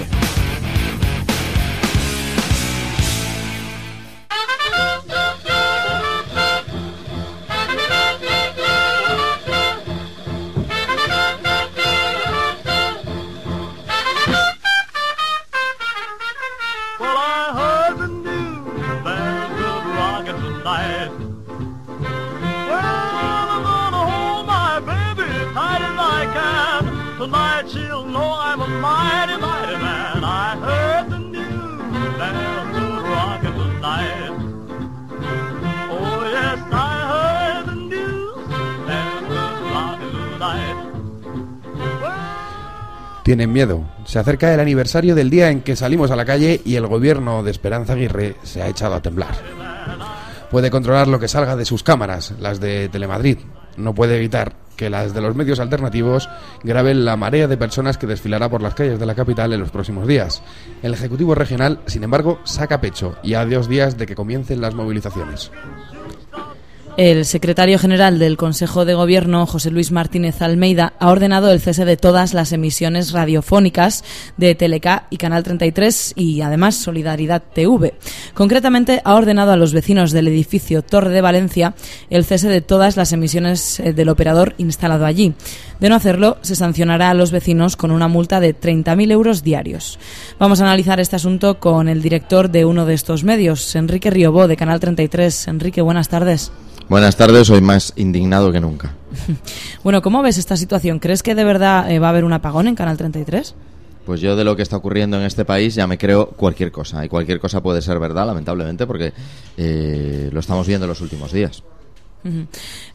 Tienen miedo. Se acerca el aniversario del día en que salimos a la calle y el gobierno de Esperanza Aguirre se ha echado a temblar. Puede controlar lo que salga de sus cámaras, las de Telemadrid. No puede evitar que las de los medios alternativos graben la marea de personas que desfilará por las calles de la capital en los próximos días. El Ejecutivo Regional, sin embargo, saca pecho y a dos días de que comiencen las movilizaciones. El secretario general del Consejo de Gobierno, José Luis Martínez Almeida, ha ordenado el cese de todas las emisiones radiofónicas de Teleca y Canal 33 y además Solidaridad TV. Concretamente, ha ordenado a los vecinos del edificio Torre de Valencia el cese de todas las emisiones eh, del operador instalado allí. De no hacerlo, se sancionará a los vecinos con una multa de 30.000 euros diarios. Vamos a analizar este asunto con el director de uno de estos medios, Enrique Riobó, de Canal 33. Enrique, buenas tardes. Buenas tardes, soy más indignado que nunca. Bueno, ¿cómo ves esta situación? ¿Crees que de verdad eh, va a haber un apagón en Canal 33? Pues yo de lo que está ocurriendo en este país ya me creo cualquier cosa. Y cualquier cosa puede ser verdad, lamentablemente, porque eh, lo estamos viendo en los últimos días.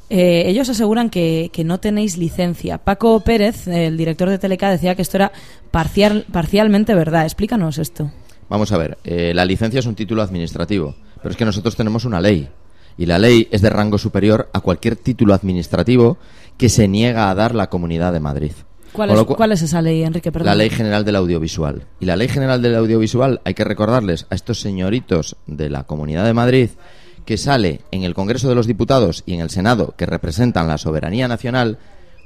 Eh, ellos aseguran que, que no tenéis licencia. Paco Pérez, el director de Teleca, decía que esto era parcial, parcialmente verdad. Explícanos esto. Vamos a ver, eh, la licencia es un título administrativo, pero es que nosotros tenemos una ley. Y la ley es de rango superior a cualquier título administrativo que se niega a dar la Comunidad de Madrid. ¿Cuál es, cuál esa ley, Enrique? Perdón. La Ley General del Audiovisual. Y la Ley General del Audiovisual, hay que recordarles a estos señoritos de la Comunidad de Madrid que sale en el Congreso de los Diputados y en el Senado, que representan la soberanía nacional,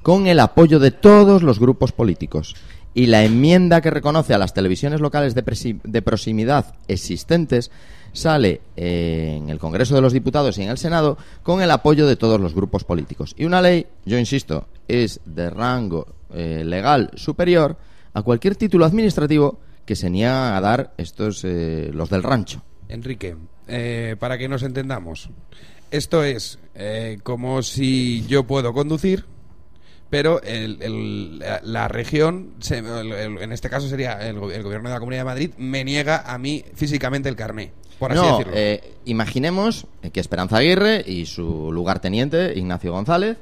con el apoyo de todos los grupos políticos. Y la enmienda que reconoce a las televisiones locales de, presi- de proximidad existentes sale eh, en el Congreso de los Diputados y en el Senado con el apoyo de todos los grupos políticos. Y una ley, yo insisto, es de rango eh, legal superior a cualquier título administrativo que se niega a dar estos eh, los del rancho. Enrique, para que nos entendamos, esto es como si yo puedo conducir, pero el- el- la, la región, se- el- en este caso sería el, go- el gobierno de la Comunidad de Madrid, me niega a mí físicamente el carné, por así no, decirlo. eh, imaginemos que Esperanza Aguirre y su lugarteniente, Ignacio González,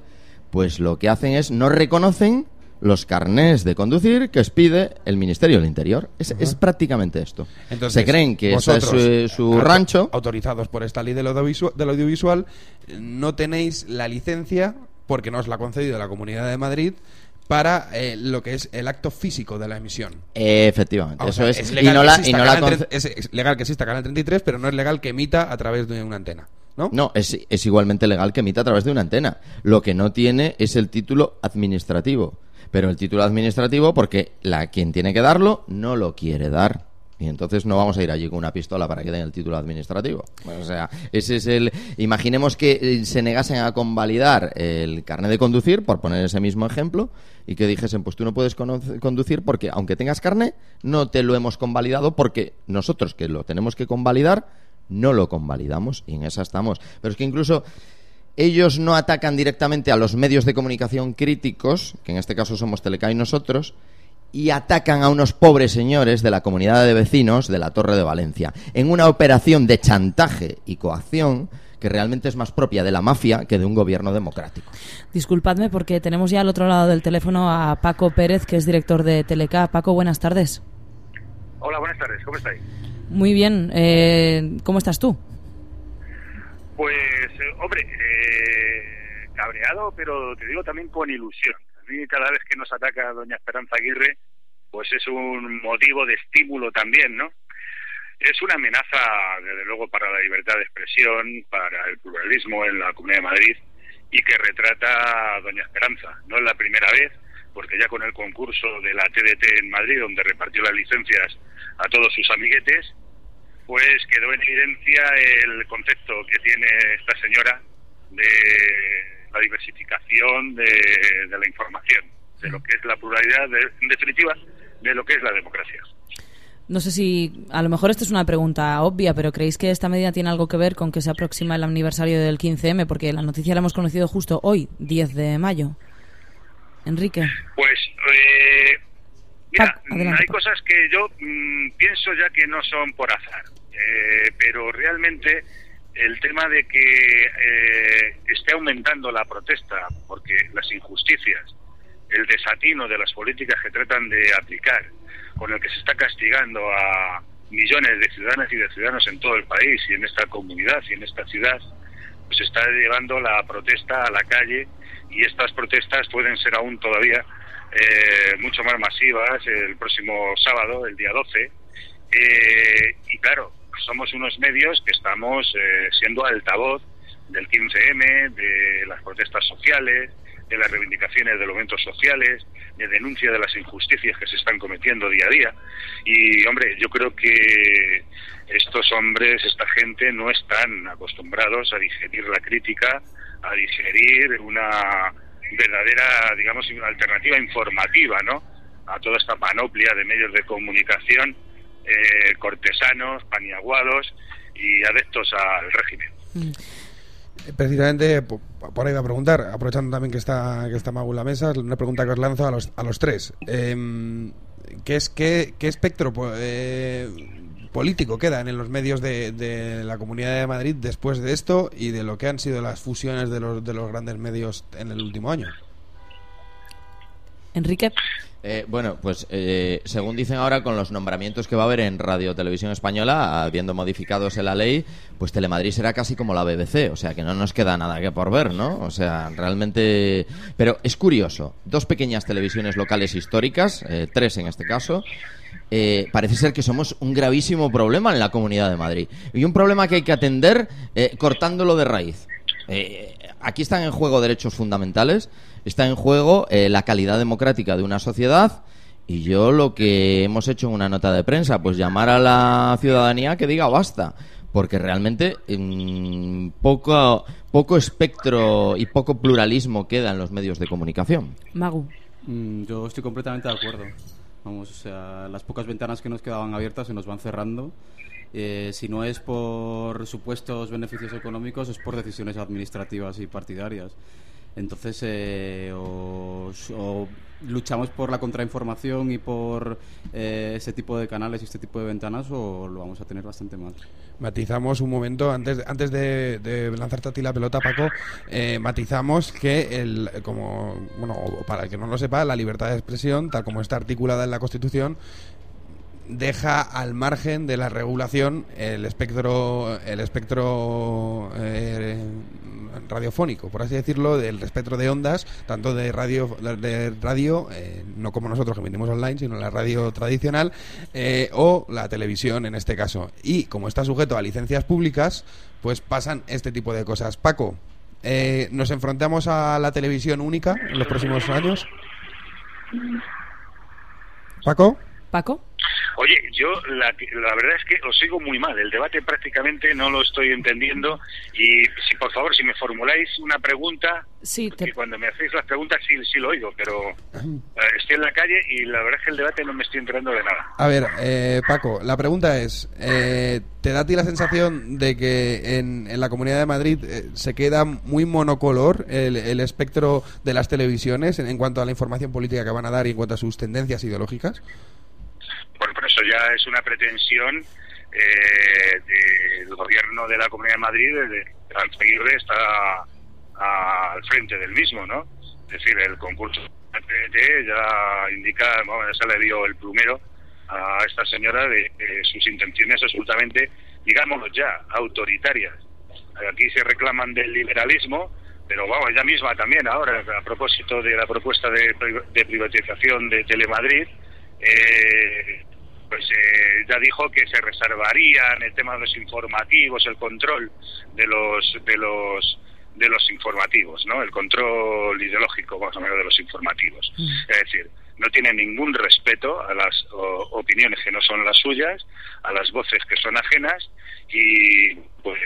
pues lo que hacen es no reconocen los carnés de conducir que expide el Ministerio del Interior. Es, es prácticamente esto. Entonces, Se creen que ese es su, rancho. Autorizados por esta ley del audiovisual, del audiovisual, no tenéis la licencia, porque no os la ha concedido la Comunidad de Madrid, para eh, lo que es el acto físico de la emisión. Efectivamente, O eso es. y legal no la, y no la Canal conce- 30 es, es legal que exista Canal 33, pero no es legal que emita a través de una antena. ¿no? No, es, es igualmente legal que emita a través de una antena. Lo que no tiene es el título administrativo. Pero el título administrativo, porque la quien tiene que darlo, no lo quiere dar. Y entonces no vamos a ir allí con una pistola para que den el título administrativo. O sea, ese es el. Imaginemos que eh, se negasen a convalidar el carnet de conducir, por poner ese mismo ejemplo, y que dijesen, pues tú no puedes conducir porque, aunque tengas carnet, no te lo hemos convalidado porque nosotros que lo tenemos que convalidar, no lo convalidamos. Y en esa estamos. Pero es que incluso ellos no atacan directamente a los medios de comunicación críticos, que en este caso somos Teleca y nosotros, y atacan a unos pobres señores de la comunidad de vecinos de la Torre de Valencia, en una operación de chantaje y coacción que realmente es más propia de la mafia que de un gobierno democrático. Disculpadme porque tenemos ya al otro lado del teléfono a Paco Pérez, que es director de Teleca. Paco, buenas tardes. Hola, buenas tardes, ¿cómo estáis? Muy bien. eh, ¿Cómo estás tú? Pues, eh, hombre, eh, cabreado, pero te digo también con ilusión. Mí cada vez que nos ataca doña Esperanza Aguirre, pues es un motivo de estímulo también, ¿no? Es una amenaza, desde luego, para la libertad de expresión, para el pluralismo en la Comunidad de Madrid y que retrata a doña Esperanza. No es la primera vez, porque ya con el concurso de la TDT en Madrid, donde repartió las licencias a todos sus amiguetes, pues quedó en evidencia el concepto que tiene esta señora de la diversificación de, de la información, de lo que es la pluralidad, de- en definitiva, de lo que es la democracia. No sé si, a lo mejor esta es una pregunta obvia, pero ¿creéis que esta medida tiene algo que ver con que se aproxima el aniversario del 15M? Porque la noticia la hemos conocido justo hoy, 10 de mayo. Enrique. Pues eh, Mira, hay cosas que yo mm, pienso ya que no son por azar, eh, pero realmente el tema de que eh, esté aumentando la protesta porque las injusticias, el desatino de las políticas que tratan de aplicar, con el que se está castigando a millones de ciudadanas y de ciudadanos en todo el país y en esta comunidad y en esta ciudad, pues está llevando la protesta a la calle y estas protestas pueden ser aún todavía eh, mucho más masivas el próximo sábado, el día 12. Eh, y claro, somos unos medios que estamos eh, siendo altavoz del 15M, de las protestas sociales, de las reivindicaciones de los eventos sociales, de denuncia de las injusticias que se están cometiendo día a día. Y, hombre, yo creo que estos hombres, esta gente, no están acostumbrados a digerir la crítica, a digerir una verdadera, digamos, alternativa informativa, ¿no? A toda esta panoplia de medios de comunicación eh, cortesanos, paniaguados y adeptos al régimen. Precisamente po- por ahí va a preguntar, aprovechando también que está que está Magu en la mesa, una pregunta que os lanzo a los, a los tres. Em, ¿qué, es, qué, qué espectro eh, político queda en los medios de, de la Comunidad de Madrid después de esto y de lo que han sido las fusiones de los, de los grandes medios en el último año? Enrique. Eh, bueno, pues eh, según dicen ahora, con los nombramientos que va a haber en Radio Televisión Española, habiendo modificados en la ley, pues Telemadrid será casi como la BBC, o sea que no nos queda nada que por ver, ¿no? O sea, realmente... Pero es curioso, dos pequeñas televisiones locales históricas, eh, tres en este caso, eh, parece ser que somos un gravísimo problema en la Comunidad de Madrid. Y un problema que hay que atender eh, cortándolo de raíz. Eh, aquí están en juego derechos fundamentales, está en juego eh, la calidad democrática de una sociedad y yo lo que hemos hecho en una nota de prensa, pues llamar a la ciudadanía que diga basta, porque realmente mm, poco, poco espectro y poco pluralismo queda en los medios de comunicación. Magu. Mm, yo estoy completamente de acuerdo. Vamos, o sea, las pocas ventanas que nos quedaban abiertas se nos van cerrando. Eh, si no es por supuestos beneficios económicos, es por decisiones administrativas y partidarias. Entonces, eh, o, luchamos por la contrainformación y por eh, ese tipo de canales y este tipo de ventanas, o lo vamos a tener bastante mal. Matizamos un momento, antes, antes de, lanzarte a ti la pelota, Paco, eh, matizamos que, el, como, bueno, para el que no lo sepa, la libertad de expresión, tal como está articulada en la Constitución, deja al margen de la regulación el espectro el espectro eh, radiofónico por así decirlo del espectro de ondas tanto de radio de radio eh, no como nosotros que emitimos online sino la radio tradicional eh, o la televisión en este caso. Y como está sujeto a licencias públicas pues pasan este tipo de cosas. Paco eh, nos enfrentamos a la televisión única en los próximos años Paco Paco. Oye, yo la, la verdad es que os sigo muy mal. El debate prácticamente no lo estoy entendiendo. Y si por favor, si me formuláis una pregunta, Sí, que cuando me hacéis las preguntas sí, sí lo oigo, pero eh, estoy en la calle y la verdad es que el debate no me estoy enterando de nada. A ver, eh, Paco, la pregunta es, eh, ¿te da a ti la sensación de que en, en la Comunidad de Madrid eh, se queda muy monocolor el, el espectro de las televisiones en, en cuanto a la información política que van a dar y en cuanto a sus tendencias ideológicas? Bueno, pero eso ya es una pretensión eh, del gobierno de la Comunidad de Madrid, de Franz Aguirre está al frente del mismo, ¿no? Es decir, el concurso PNT ya indica, bueno, ya le dio el plumero a esta señora de, de sus intenciones absolutamente, digámoslo ya, autoritarias. Aquí se reclaman del liberalismo, pero vamos, ella misma también ahora, a propósito de la propuesta de, de privatización de Telemadrid, eh, pues eh, ya dijo que se reservarían el tema de los informativos, el control de los de los de los informativos, ¿no? El control ideológico más o menos de los informativos. Es decir, no tiene ningún respeto a las o- opiniones que no son las suyas, a las voces que son ajenas y pues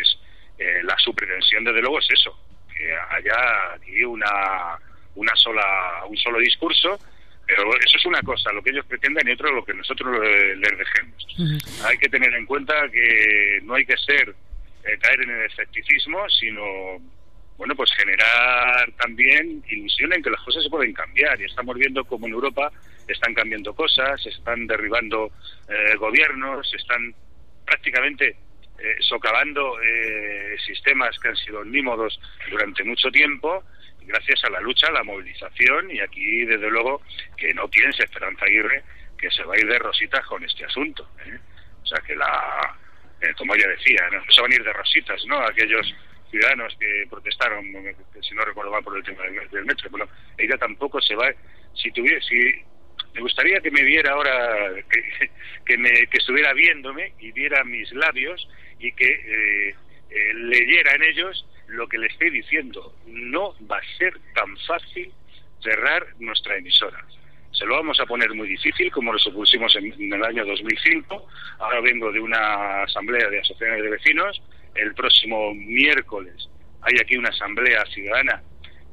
eh, la su pretensión desde luego es eso, que haya aquí una una sola un solo discurso pero eso es una cosa, lo que ellos pretenden, y otro lo que nosotros eh, les dejemos. Hay que tener en cuenta que no hay que ser eh, caer en el escepticismo, sino bueno, pues generar también ilusión en que las cosas se pueden cambiar. Y estamos viendo como en Europa están cambiando cosas, se están derribando eh, gobiernos, se están prácticamente eh, socavando eh, sistemas que han sido omnímodos durante mucho tiempo gracias a la lucha, a la movilización y aquí desde luego que no piense Esperanza Aguirre que se va a ir de rositas con este asunto. ¿eh? O sea que la, eh, como ella decía, no se van a ir de rositas, ¿no? Aquellos ciudadanos que protestaron, si no recuerdo mal por el tema del metro, bueno, ella tampoco se va, si tuviera, si me gustaría que me viera ahora, que, que, me, que estuviera viéndome y viera mis labios y que eh, eh, leyera en ellos lo que le estoy diciendo. No va a ser tan fácil cerrar nuestra emisora. Se lo vamos a poner muy difícil, como lo supusimos en, en el año 2005. Ahora vengo de una asamblea de asociaciones de vecinos. El próximo miércoles hay aquí una asamblea ciudadana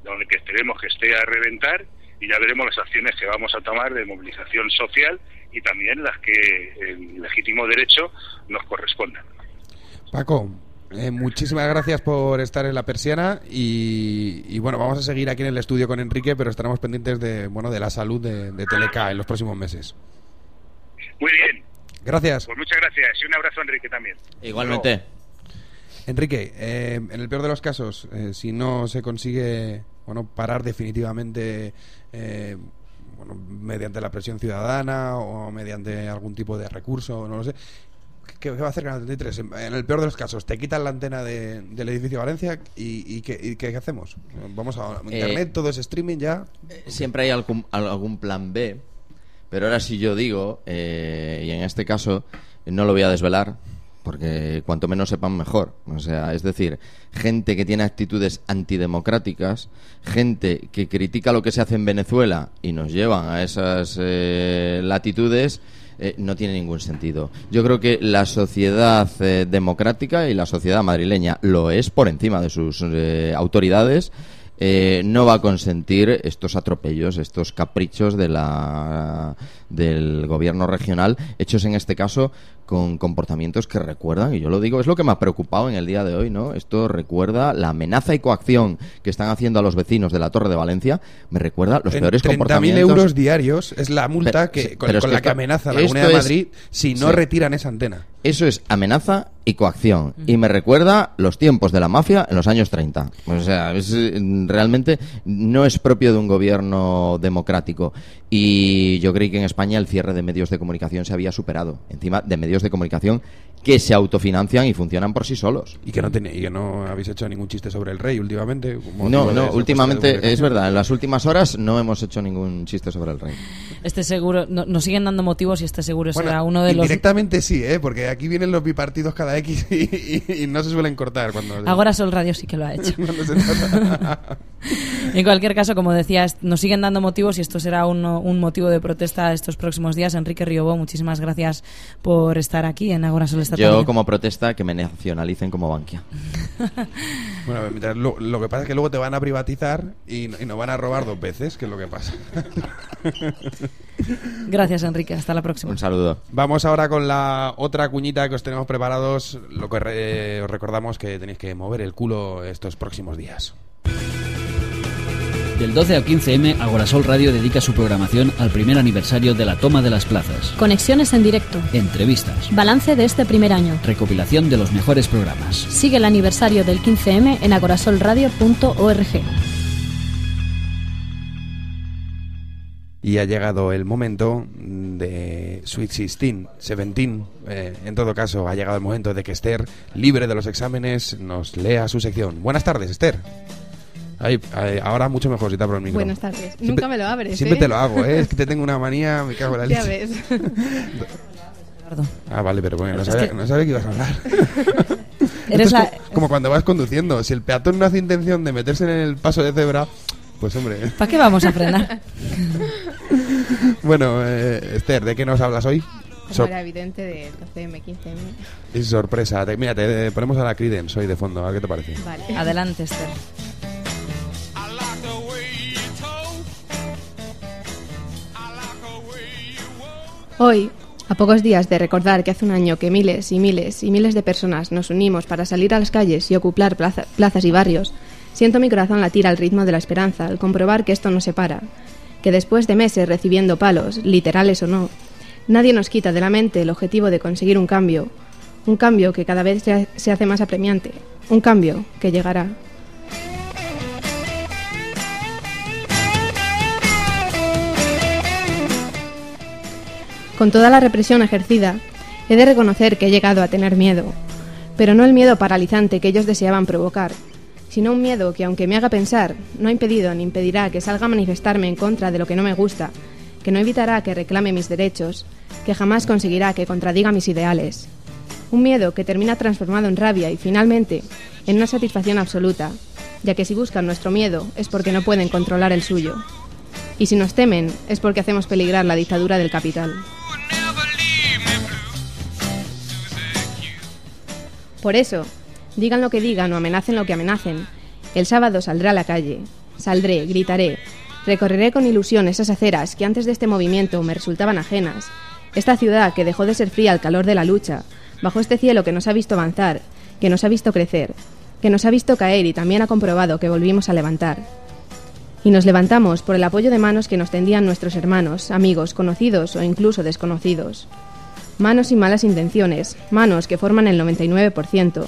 donde que esperemos que esté a reventar y ya veremos las acciones que vamos a tomar de movilización social y también las que en legítimo derecho nos correspondan. Paco, eh, muchísimas gracias por estar en la persiana y, y, bueno, vamos a seguir aquí en el estudio con Enrique, pero estaremos pendientes de bueno de la salud de, de Teleca en los próximos meses. Muy bien. Gracias. Pues muchas gracias y un abrazo a Enrique también. Igualmente. Enrique, eh, en el peor de los casos, eh, si no se consigue bueno parar definitivamente eh, bueno, mediante la presión ciudadana o mediante algún tipo de recurso, no lo sé, ¿qué, va a hacer Canal 33? En, en el peor de los casos, te quitan la antena de- del edificio Valencia y, y ¿qué, y qué hacemos? Vamos a internet, Eh, todo es streaming ya. Siempre hay algún, algún plan B, pero ahora sí yo digo, eh, y en este caso no lo voy a desvelar, porque cuanto menos sepan mejor. O sea, es decir, gente que tiene actitudes antidemocráticas, gente que critica lo que se hace en Venezuela y nos llevan a esas eh, latitudes. Eh, no tiene ningún sentido. Yo creo que la sociedad eh, democrática y la sociedad madrileña lo es por encima de sus eh, autoridades eh, no va a consentir estos atropellos, estos caprichos de la, del gobierno regional, hechos en este caso con comportamientos que recuerdan, y yo lo digo, es lo que me ha preocupado en el día de hoy, ¿no? Esto recuerda la amenaza y coacción que están haciendo a los vecinos de la Torre de Valencia, me recuerda los En peores 30.000 comportamientos. euros diarios es la multa Pero- que, con, que la que amenaza la Comunidad de es- Madrid si no sí. retiran esa antena. Eso es amenaza y coacción. Y me recuerda los tiempos de la mafia en los años 30. O sea, es, eh, realmente no es propio de un gobierno democrático. Y yo creí que en España el cierre de medios de comunicación se había superado. Encima de medios de comunicación que se autofinancian y funcionan por sí solos. Y que no, tiene- y que no habéis hecho ningún chiste sobre el rey últimamente. No, no, esa últimamente es verdad, en las últimas horas no hemos hecho ningún chiste sobre el rey. Este seguro, no- nos siguen dando motivos y este seguro Bueno, será uno de los... Indirectamente sí, ¿eh? porque aquí vienen los bipartidos cada X y, y- y no se suelen cortar cuando... Ahora Sol Radio sí que lo ha hecho. En cualquier caso, como decías, nos siguen dando motivos y esto será uno- un motivo de protesta estos próximos días. Enrique Riobó, muchísimas gracias por estar aquí en Agora Sol esta Yo tarde. como protesta que me nacionalicen como Bankia. Bueno, mientras lo, lo que pasa es que luego te van a privatizar y, y nos van a robar dos veces, que es lo que pasa. Gracias, Enrique. Hasta la próxima. Un saludo. Vamos ahora con la otra cuñita que os tenemos preparados. Lo que re- os recordamos que tenéis que mover el culo estos próximos días. Del 12 al 15M, Agorasol Radio dedica su programación al primer aniversario de la toma de las plazas. Conexiones en directo. Entrevistas. Balance de este primer año. Recopilación de los mejores programas. Sigue el aniversario del 15M en agorasolradio.org. Y ha llegado el momento de Sweet 16, 17. Eh, en todo caso, ha llegado el momento de que Esther, libre de los exámenes, nos lea su sección. Buenas tardes, Esther. Ay, ay, ahora mucho mejor si te abro el micro. Buenas tardes. Siempre- Nunca me lo abres, Siempre ¿eh? te lo hago, ¿eh? Es que te tengo una manía, me cago en la Ya leche. ves. Ah, vale, pero bueno, no sabía, que- no sabía que ibas a hablar. Eres la- es co- como cuando vas conduciendo. Si el peatón no hace intención de meterse en el paso de cebra, pues hombre. ¿Para qué vamos a frenar? bueno, eh, Esther, ¿de qué nos hablas hoy? Como era evidente del 12M, 15M. es sorpresa. Te- mira, te ponemos a la Creedence hoy de fondo, a ver qué te parece. Vale. Adelante, Esther. Hoy, a pocos días de recordar que hace un año que miles y miles y miles de personas nos unimos para salir a las calles y ocupar plaza- plazas y barrios, siento mi corazón latir al ritmo de la esperanza al comprobar que esto no se para. que después de meses recibiendo palos, literales o no, nadie nos quita de la mente el objetivo de conseguir un cambio, un cambio que cada vez se hace más apremiante, un cambio que llegará. Con toda la represión ejercida, he de reconocer que he llegado a tener miedo, pero no el miedo paralizante que ellos deseaban provocar, sino un miedo que, aunque me haga pensar, no ha impedido ni impedirá que salga a manifestarme en contra de lo que no me gusta, que no evitará que reclame mis derechos, que jamás conseguirá que contradiga mis ideales. Un miedo que termina transformado en rabia y, finalmente, en una satisfacción absoluta, ya que si buscan nuestro miedo es porque no pueden controlar el suyo. Y si nos temen es porque hacemos peligrar la dictadura del capital. Por eso, digan lo que digan o amenacen lo que amenacen, el sábado saldré a la calle, saldré, gritaré, recorreré con ilusión esas aceras que antes de este movimiento me resultaban ajenas, esta ciudad que dejó de ser fría al calor de la lucha, bajo este cielo que nos ha visto avanzar, que nos ha visto crecer, que nos ha visto caer y también ha comprobado que volvimos a levantar. Y nos levantamos por el apoyo de manos que nos tendían nuestros hermanos, amigos, conocidos o incluso desconocidos. Manos sin malas intenciones, manos que forman el 99%.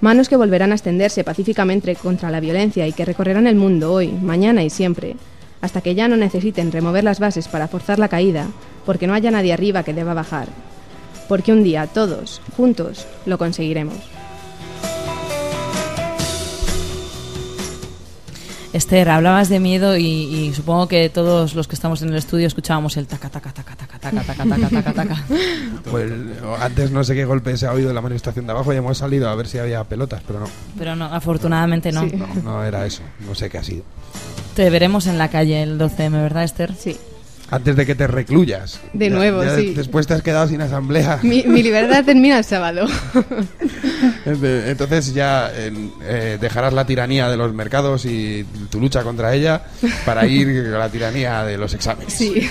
Manos que volverán a extenderse pacíficamente contra la violencia y que recorrerán el mundo hoy, mañana y siempre, hasta que ya no necesiten remover las bases para forzar la caída, porque no haya nadie arriba que deba bajar. Porque un día todos, juntos, lo conseguiremos. Esther, hablabas de miedo y, y supongo que todos los que estamos en el estudio escuchábamos el taca, taca, taca, taca, taca, taca, taca, taca, taca. Pues antes no sé qué golpe se ha oído en la manifestación de abajo y hemos salido a ver si había pelotas, pero no. Pero no, afortunadamente no. No, no era eso. No sé qué ha sido. Te veremos en la calle el 12M, ¿verdad, Esther? Sí. Antes de que te recluyas. De nuevo, ya sí. Después te has quedado sin asamblea. Mi, mi libertad termina el sábado. Entonces ya eh, dejarás la tiranía de los mercados y tu lucha contra ella para ir a la tiranía de los exámenes. Sí.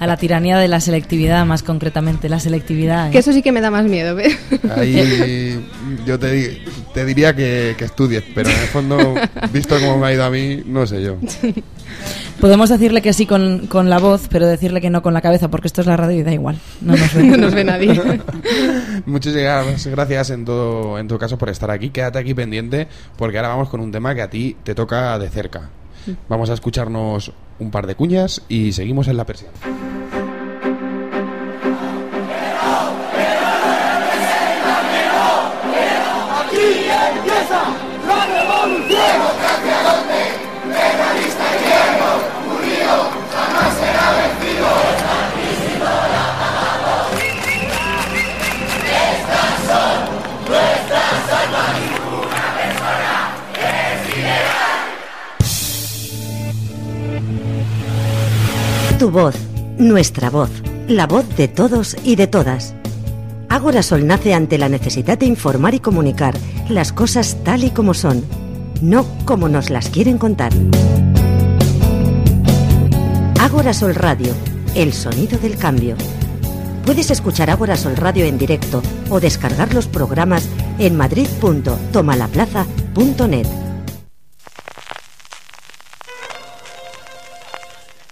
A la tiranía de la selectividad, más concretamente, la selectividad. ¿eh? Que eso sí que me da más miedo, ¿ves? Ahí yo te, di- te diría que, que estudies, pero en el fondo, visto cómo me ha ido a mí, no sé yo. Podemos decirle que sí con, con la voz, pero decirle que no con la cabeza, porque esto es la radio y da igual. No nos ve, No nos ve nadie. Muchas gracias en todo, en todo caso por estar aquí. Quédate aquí pendiente porque ahora vamos con un tema que a ti te toca de cerca. Vamos a escucharnos un par de cuñas y seguimos en la persiana. Tu voz, nuestra voz, la voz de todos y de todas. Ágora Sol nace ante la necesidad de informar y comunicar las cosas tal y como son, no como nos las quieren contar. Ágora Sol Radio, el sonido del cambio. Puedes escuchar Ágora Sol Radio en directo o descargar los programas en madrid.tomalaplaza.net.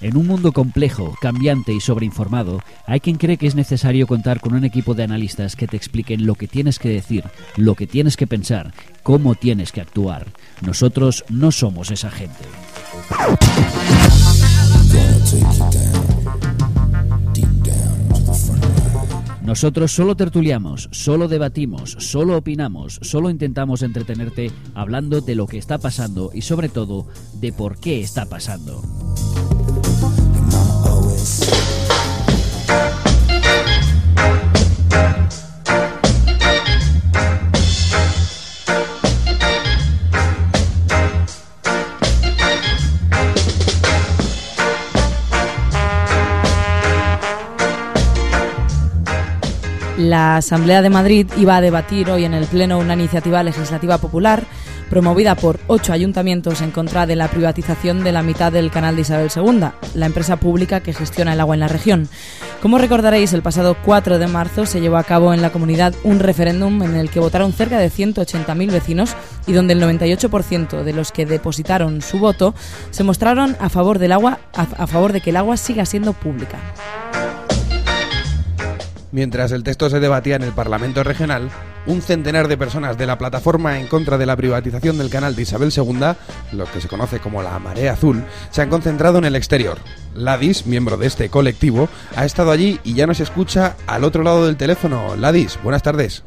En un mundo complejo, cambiante y sobreinformado, hay quien cree que es necesario contar con un equipo de analistas que te expliquen lo que tienes que decir, lo que tienes que pensar, cómo tienes que actuar. Nosotros no somos esa gente. Nosotros solo tertuliamos, solo debatimos, solo opinamos, solo intentamos entretenerte hablando de lo que está pasando y sobre todo de por qué está pasando. La Asamblea de Madrid iba a debatir hoy en el Pleno una iniciativa legislativa popular promovida por ocho ayuntamientos en contra de la privatización de la mitad del canal de Isabel II, la empresa pública que gestiona el agua en la región. Como recordaréis, el pasado 4 de marzo se llevó a cabo en la comunidad un referéndum en el que votaron cerca de 180.000 vecinos y donde el 98% de los que depositaron su voto se mostraron a favor del agua, a, favor de que el agua siga siendo pública. Mientras el texto se debatía en el Parlamento Regional, un centenar de personas de la plataforma en contra de la privatización del canal de Isabel II, lo que se conoce como la Marea Azul, se han concentrado en el exterior. Ladis, miembro de este colectivo, ha estado allí y ya nos escucha al otro lado del teléfono. Ladis, buenas tardes.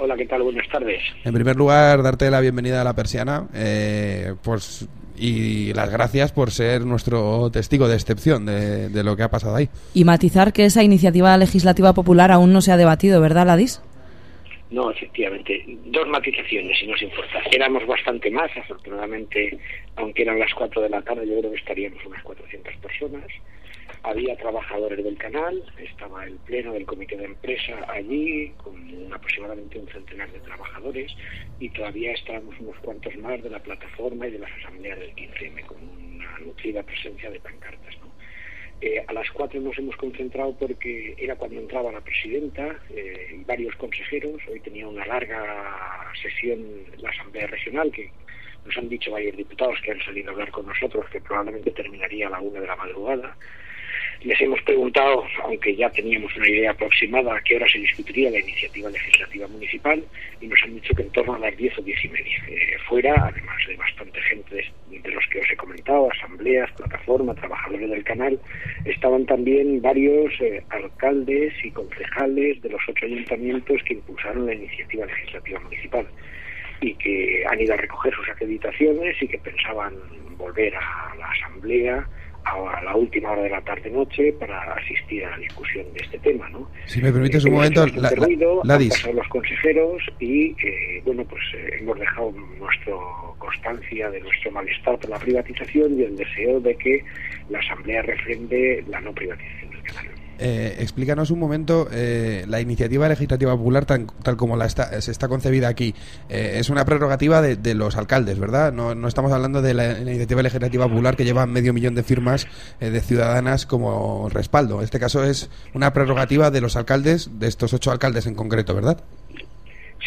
Hola, ¿qué tal? Buenas tardes. En primer lugar, darte la bienvenida a la persiana eh, pues, y las gracias por ser nuestro testigo de excepción de, de lo que ha pasado ahí. Y matizar que esa iniciativa legislativa popular aún no se ha debatido, ¿verdad, Ladis? No, efectivamente. Dos matizaciones, si nos importa. Éramos bastante más, afortunadamente, aunque eran las 4 de la tarde, yo creo que estaríamos unas 400 personas. Había trabajadores del canal, estaba el pleno del comité de empresa allí, con aproximadamente un centenar de trabajadores, y todavía estábamos unos cuantos más de la plataforma y de las asambleas del 15M, con una nutrida presencia de pancartas. Eh, a las cuatro nos hemos concentrado porque era cuando entraba la presidenta eh, y varios consejeros. Hoy tenía una larga sesión la Asamblea Regional que nos han dicho varios diputados que han salido a hablar con nosotros que probablemente terminaría a la una de la madrugada. Les hemos preguntado, aunque ya teníamos una idea aproximada, a qué hora se discutiría la iniciativa legislativa municipal y nos han dicho que en torno a las diez o diez y media. Eh, fuera, además de bastante gente de, los que os he comentado, asambleas, plataforma, trabajadores del canal, estaban también varios eh, alcaldes y concejales de los ocho ayuntamientos que impulsaron la iniciativa legislativa municipal y que han ido a recoger sus acreditaciones y que pensaban volver a la asamblea a la última hora de la tarde-noche para asistir a la discusión de este tema, ¿no? Si me permites un momento, la, la, la han pasado los consejeros y, eh, bueno, pues eh, hemos dejado nuestra constancia de nuestro malestar por la privatización y el deseo de que la Asamblea refrende la no privatización. Eh, explícanos un momento eh, la iniciativa legislativa popular tan, tal como la está, se está concebida aquí. Eh, es una prerrogativa de, los alcaldes, ¿verdad? No, estamos hablando de la, iniciativa legislativa popular que lleva medio millón de firmas eh, de ciudadanas como respaldo. En este caso es una prerrogativa de los alcaldes, de estos ocho alcaldes en concreto, ¿verdad?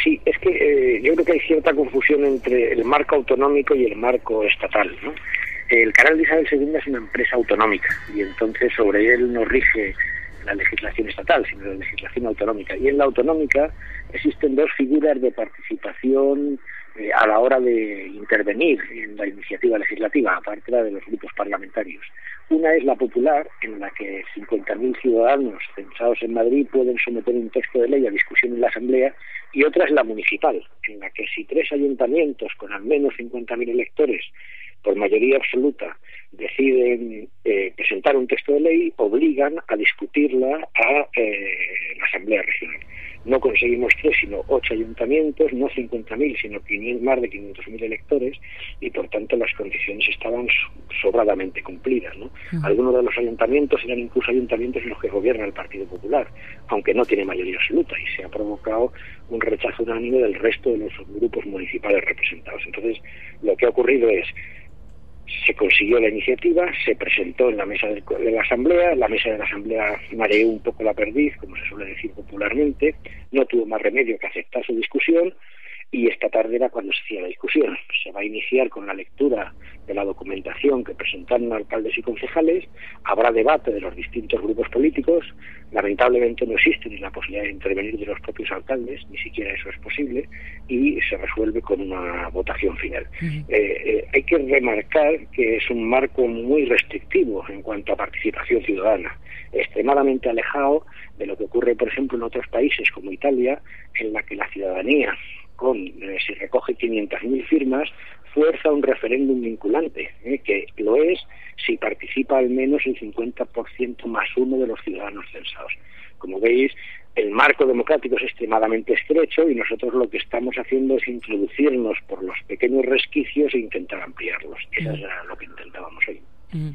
Sí, es que eh, yo creo que hay cierta confusión entre el marco autonómico y el marco estatal, ¿no? El canal de Isabel II es una empresa autonómica y entonces sobre él no rige la legislación estatal, sino la legislación autonómica. Y en la autonómica existen dos figuras de participación eh, a la hora de intervenir en la iniciativa legislativa, aparte de los grupos parlamentarios. Una es la popular, en la que 50.000 ciudadanos censados en Madrid pueden someter un texto de ley a discusión en la Asamblea, y otra es la municipal, en la que si tres ayuntamientos con al menos 50.000 electores por mayoría absoluta deciden eh, presentar un texto de ley, obligan a discutirla a eh, la Asamblea Regional. No conseguimos tres, sino ocho ayuntamientos, no 50.000, sino 500, más de 500.000 electores, y por tanto las condiciones estaban sobradamente cumplidas. ¿no? Uh -huh. Algunos de los ayuntamientos eran incluso ayuntamientos en los que gobierna el Partido Popular, aunque no tiene mayoría absoluta, y se ha provocado un rechazo unánime del resto de los grupos municipales representados. Entonces, lo que ha ocurrido es se consiguió la iniciativa, se presentó en la mesa de, la Asamblea, la mesa de la Asamblea mareó un poco la perdiz, como se suele decir popularmente, no tuvo más remedio que aceptar su discusión y esta tarde era cuando se hacía la discusión. Se va a iniciar con la lectura de la documentación que presentaron alcaldes y concejales, habrá debate de los distintos grupos políticos, lamentablemente no existe ni la posibilidad de intervenir de los propios alcaldes, ni siquiera eso es posible, y se resuelve con una votación final. Uh -huh. eh, eh, hay que remarcar que es un marco muy restrictivo en cuanto a participación ciudadana, extremadamente alejado de lo que ocurre, por ejemplo, en otros países como Italia, en la que la ciudadanía con, eh, si recoge 500.000 firmas, fuerza un referéndum vinculante, eh, que lo es si participa al menos el 50% más uno de los ciudadanos censados. Como veis, el marco democrático es extremadamente estrecho y nosotros lo que estamos haciendo es introducirnos por los pequeños resquicios e intentar ampliarlos. Eso es lo que intentábamos hoy. Mm.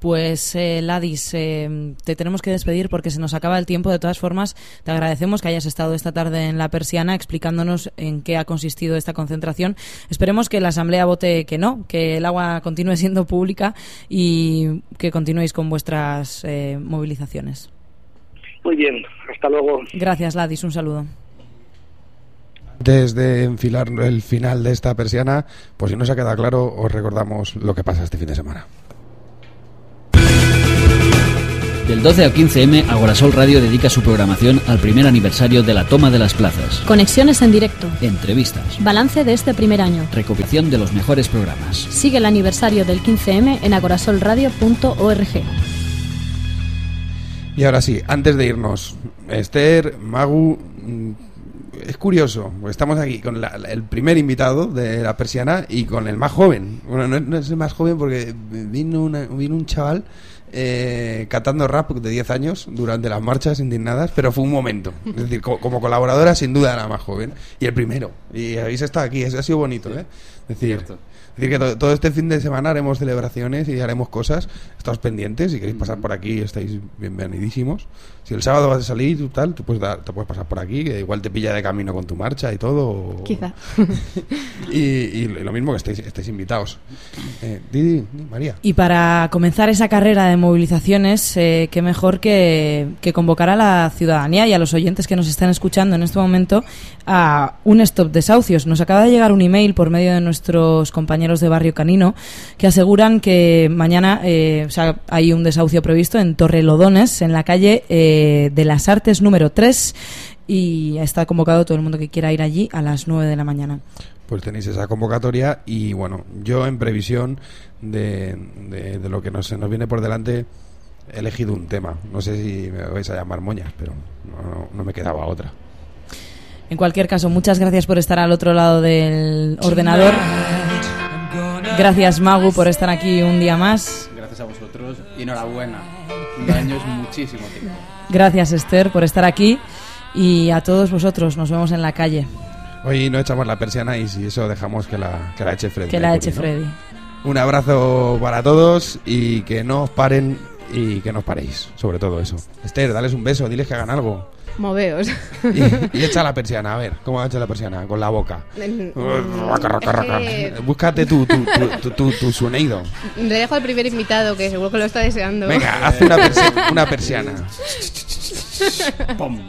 Pues, eh, Ladis, eh, te tenemos que despedir porque se nos acaba el tiempo. De todas formas, te agradecemos que hayas estado esta tarde en la persiana explicándonos en qué ha consistido esta concentración. Esperemos que la Asamblea vote que no, que el agua continúe siendo pública y que continuéis con vuestras eh, movilizaciones. Muy bien, hasta luego. Gracias, Ladis. Un saludo. Antes de enfilar el final de esta persiana, pues si no se ha quedado claro, os recordamos lo que pasa este fin de semana. Del 12 al 15M, Agorasol Radio dedica su programación al primer aniversario de la toma de las plazas. Conexiones en directo. Entrevistas. Balance de este primer año. Recopilación de los mejores programas. Sigue el aniversario del 15M en agorasolradio.org. Y ahora sí, antes de irnos, Esther, Magu, mm, es curioso, porque estamos aquí con la- la- el primer invitado de la persiana y con el más joven. Bueno, no, es- no es el más joven porque vino, una- vino un chaval eh, cantando rap de 10 años durante las marchas indignadas, pero fue un momento. Es decir, co- como, colaboradora sin duda era más joven y el primero. Y habéis estado aquí, eso ha sido bonito, ¿eh? Es decir, es decir, que to- todo este fin de semana haremos celebraciones y haremos cosas. Estáos pendientes, si queréis pasar por aquí estáis bienvenidísimos. Si el sábado vas a salir y tal, tú puedes dar- te puedes pasar por aquí, que igual te pilla de camino con tu marcha y todo. o- Quizá. y, y lo mismo que estéis, estéis invitados. Eh, Didi, María. Y para comenzar esa carrera de movilizaciones, eh, qué mejor que, que convocar a la ciudadanía y a los oyentes que nos están escuchando en este momento a un stop desahucios. Nos acaba de llegar un email por medio de nuestros compañeros de Barrio Canino que aseguran que mañana eh, o sea, hay un desahucio previsto en Torrelodones, en la calle eh, de las Artes número 3 y está convocado todo el mundo que quiera ir allí a las 9 de la mañana. Pues tenéis esa convocatoria y bueno, yo en previsión de, de- de lo que nos, se nos viene por delante he elegido un tema. No sé si me vais a llamar moñas, pero no, no- no me quedaba otra. En cualquier caso, muchas gracias por estar al otro lado del ordenador. Gracias, Magu, por estar aquí un día más. Gracias a vosotros y enhorabuena. Un año es muchísimo tiempo. Gracias, Esther, por estar aquí. Y a todos vosotros, nos vemos en la calle. Hoy no echamos la persiana y si eso dejamos que la, que la eche Freddy. Que la eche ¿no? Freddy. Un abrazo para todos y que no os paren y que no os paréis, sobre todo eso. Esther, dales un beso, diles que hagan algo. Moveos. Y, y echa la persiana, a ver, ¿cómo echa la persiana? Con la boca. Que- Búscate tu, tu, tu, tu, tu- tu sonido. Le dejo al primer invitado que seguro que lo está deseando. Venga, haz una, persi- una persiana. Pum.